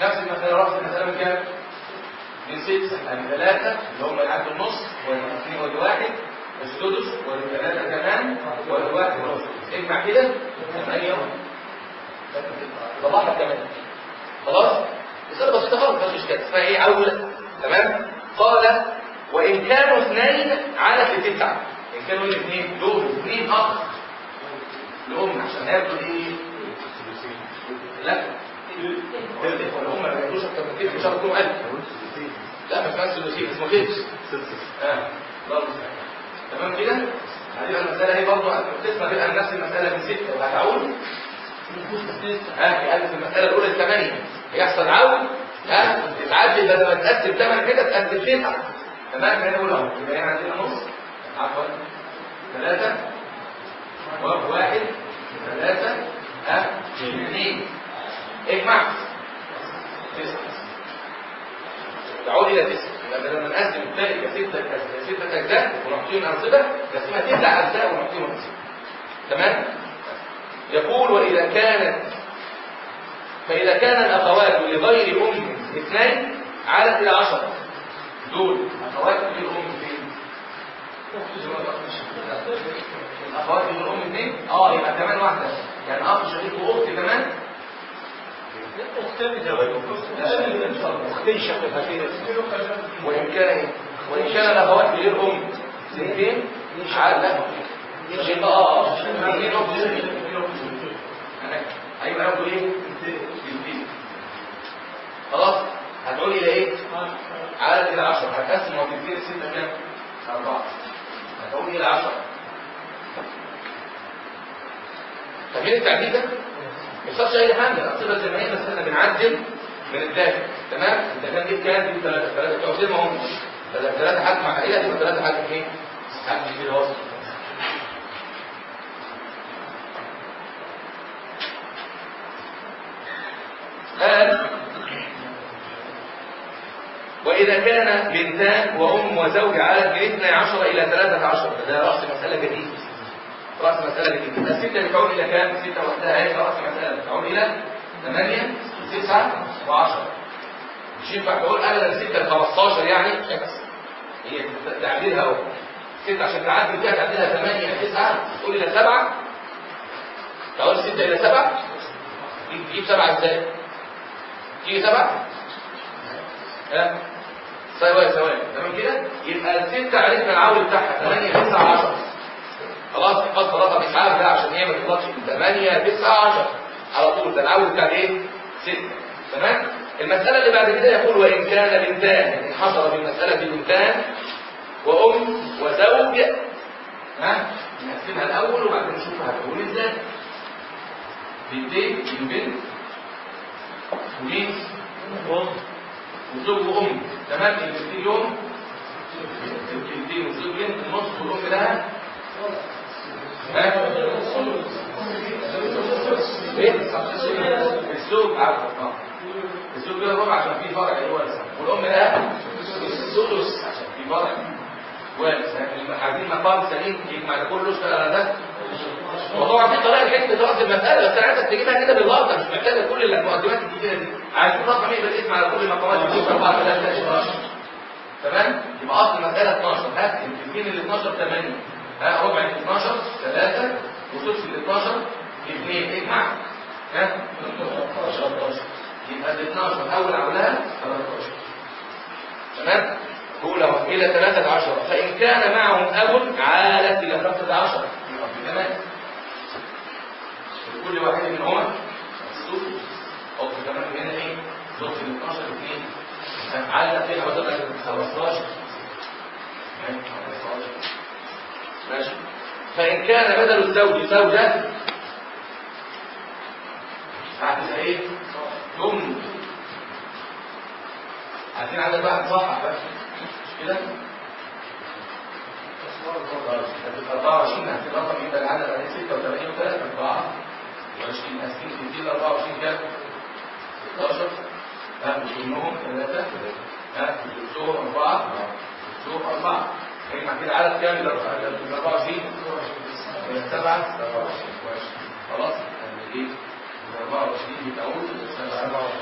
نفس المسألة رأس المسألة من كام؟ من ست. يعني ثلاثة اللي هم اللي عدوا النص والاثنين والواحد السدس والثلاثة كمان والواحد اجمع كده؟ ثمانية طلعها كمان. خلاص؟ مسألة بسيطة خالص مفيش اشكال اسمها إيه عولة تمام؟ قال وإن كانوا اثنين على في تسعة إن كانوا الاثنين دول اثنين أخ لأم عشان هياخدوا إيه؟ لا. هم ما بياخدوش أكتر من كده مش هياخدوا 1000 لا ما اسمهاش ثلثين اسمه خمس آه. تمام كده؟ هتبقى المسألة هي برضه القسمة تبقى نفس المسألة من ستة وهتعود. ها يقلب المسألة الأولى الثمانية. هيحصل عون ها تعدي بدل ما تقسم ثمن كده تقسم شيء تمام هنا أهو. يبقى هنا عندنا نص. عفوا. ثلاثة واحد. ثلاثة ها اثنين اجمع. تسعة تعود إلى تسعة. يبقى لما نقسم الثاني يبقى كستة ستة أجزاء ونحطيهم أنصبة نقسمها تسع أجزاء ونحطيهم أنصبة تمام؟ يقول وإذا كانت فإذا كان الأخوات لغير أم اثنين عادت إلى عشرة. دول. أم فين الأخوات لغير أم اثنين؟ آه يبقى كمان واحدة. يعني أخ شقيق وأخت كمان؟ أختين شقيقتين وإن كان وإن كان الأخوات غير أم سنتين عاد لا يبقى آه اثنين. أخت أيوة هياخدوا إيه؟ سنتين خلاص هتقول إلى إيه؟ عدد إلى 10 هتقسم وتنتين الستة كام؟ أربعة. هتقول إلى 10 فاهمين التعديل ده؟ ما يحصلش أي حاجة. ما هي بس إحنا بنعدل من الداخل تمام؟ انت كان جبت كام دي ثلاثة ثلاثة بتوع زي ما هم ثلاثة حاجة مع عائله يبقى ثلاثة حاجة إيه؟ حاجة كده وسط قال وإذا كان بنتان وأم وزوج على من 12 إلى 13 ده رأس مسألة جديدة رأس مسألة جديدة الستة بتعود إلى كام؟ ستة وحدها هي رأس مسألة. بتعود إلى 8 9 و10 مش ينفع تقول أبدا 6 ل 15 يعني. هي تعديلها أهو. 6 عشان تعدل فيها تعديلها 8 9 تقول إلى 7 تقول 6 إلى 7 تجيب 7 إزاي؟ تيجي 7 ثواني ثواني تمام كده؟ يبقى الستة عرفنا العول بتاعها 8 9 10 خلاص حفظت رقم اسعاف ده عشان هي ما تغلطش. 8 9 10 على طول ده العول بتاع إيه 6 تمام؟ المسألة اللي بعد كده يقول وإن كان بنتان إن حصل في المسألة بنتان وأم وزوج. ها؟ نقسمها الأول وبعدين نشوف هتقول إزاي. بنتين بنت ومين وزوج وأم. تمام؟ البنتين يوم البنتين وزوج بنت النص والأم لها ها الزوج آه الزوج له ربع عشان في فرع هو والام لها السدس عشان في فرع وارث عايزين مقام سليم يجمع كله اشتغل على ده وطبعا في طريقه لحكمه دراسه المسألة بس أنا عايزك تجيبها كده باللقطه مش محتاجة كل المقدمات الكتيرة دي. عايزين رقم إيه بالاسم على كل المقامات دي 4 3 12 تمام؟ يبقى أصل المسألة 12 هات الاثنين ال 12 8 ها؟ ربع ال 12 3 وثلث ال 12 2 اجمع ها؟ 13 يبقى ال 12 أول عملها 13 تمام؟ قول اهو إلى 13 فإن كان معهم أب عالت إلى 15 يبقى في لكل واحد منهما السدس أو كمان هنا إيه؟ ضرب ال 12 2 عالت فيها وصلت 15 ماشي. فإن كان بدل الزوج زوجة هتبقى إيه؟ ثم عايزين عدد واحد صح؟ مش كده؟ هتبقى 24 هتبقى رقم يبقى العدد عليه 86 و3 24 قاسمين 60 24 كام؟ 16 ها وثمنهم 3 ها وثلثهم 4 وثلثهم 4 يجمع كده عدد كام ال 24 7 خلاص إيه؟ ال 24 بتعود 27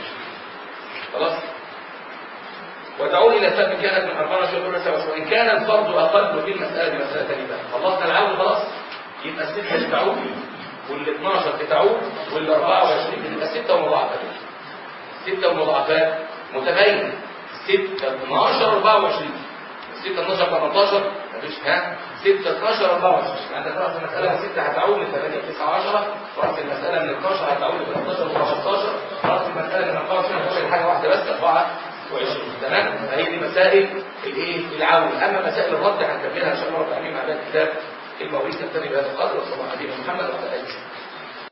خلاص. وتعود إلى سبب كانت من 24 كل 27 وإن كان الفرض أقل في مسألة ثانية بقى. خلصنا العود خلاص. يبقى السته بتعود وال 12 بتعود وال 24 بتبقى 6 ومضاعفات. 6 ومضاعفات متباينة. 6 12 24 6 12 18 مفيش ها؟ 6 12 24 عندك راس المساله من 6 هتعود من 8 9 10 راس المساله من 12 هتعود من 13 ل 15 راس المساله من 24 هتعود حاجة واحدة بس 24 تمام؟ فهي دي مسائل الإيه؟ العون. أما مسائل الرد هنكملها إن شاء الله العالمين مع الكتاب. المواريث تنتهي بهذا القدر وصلى الله عليه محمد وعلى آله.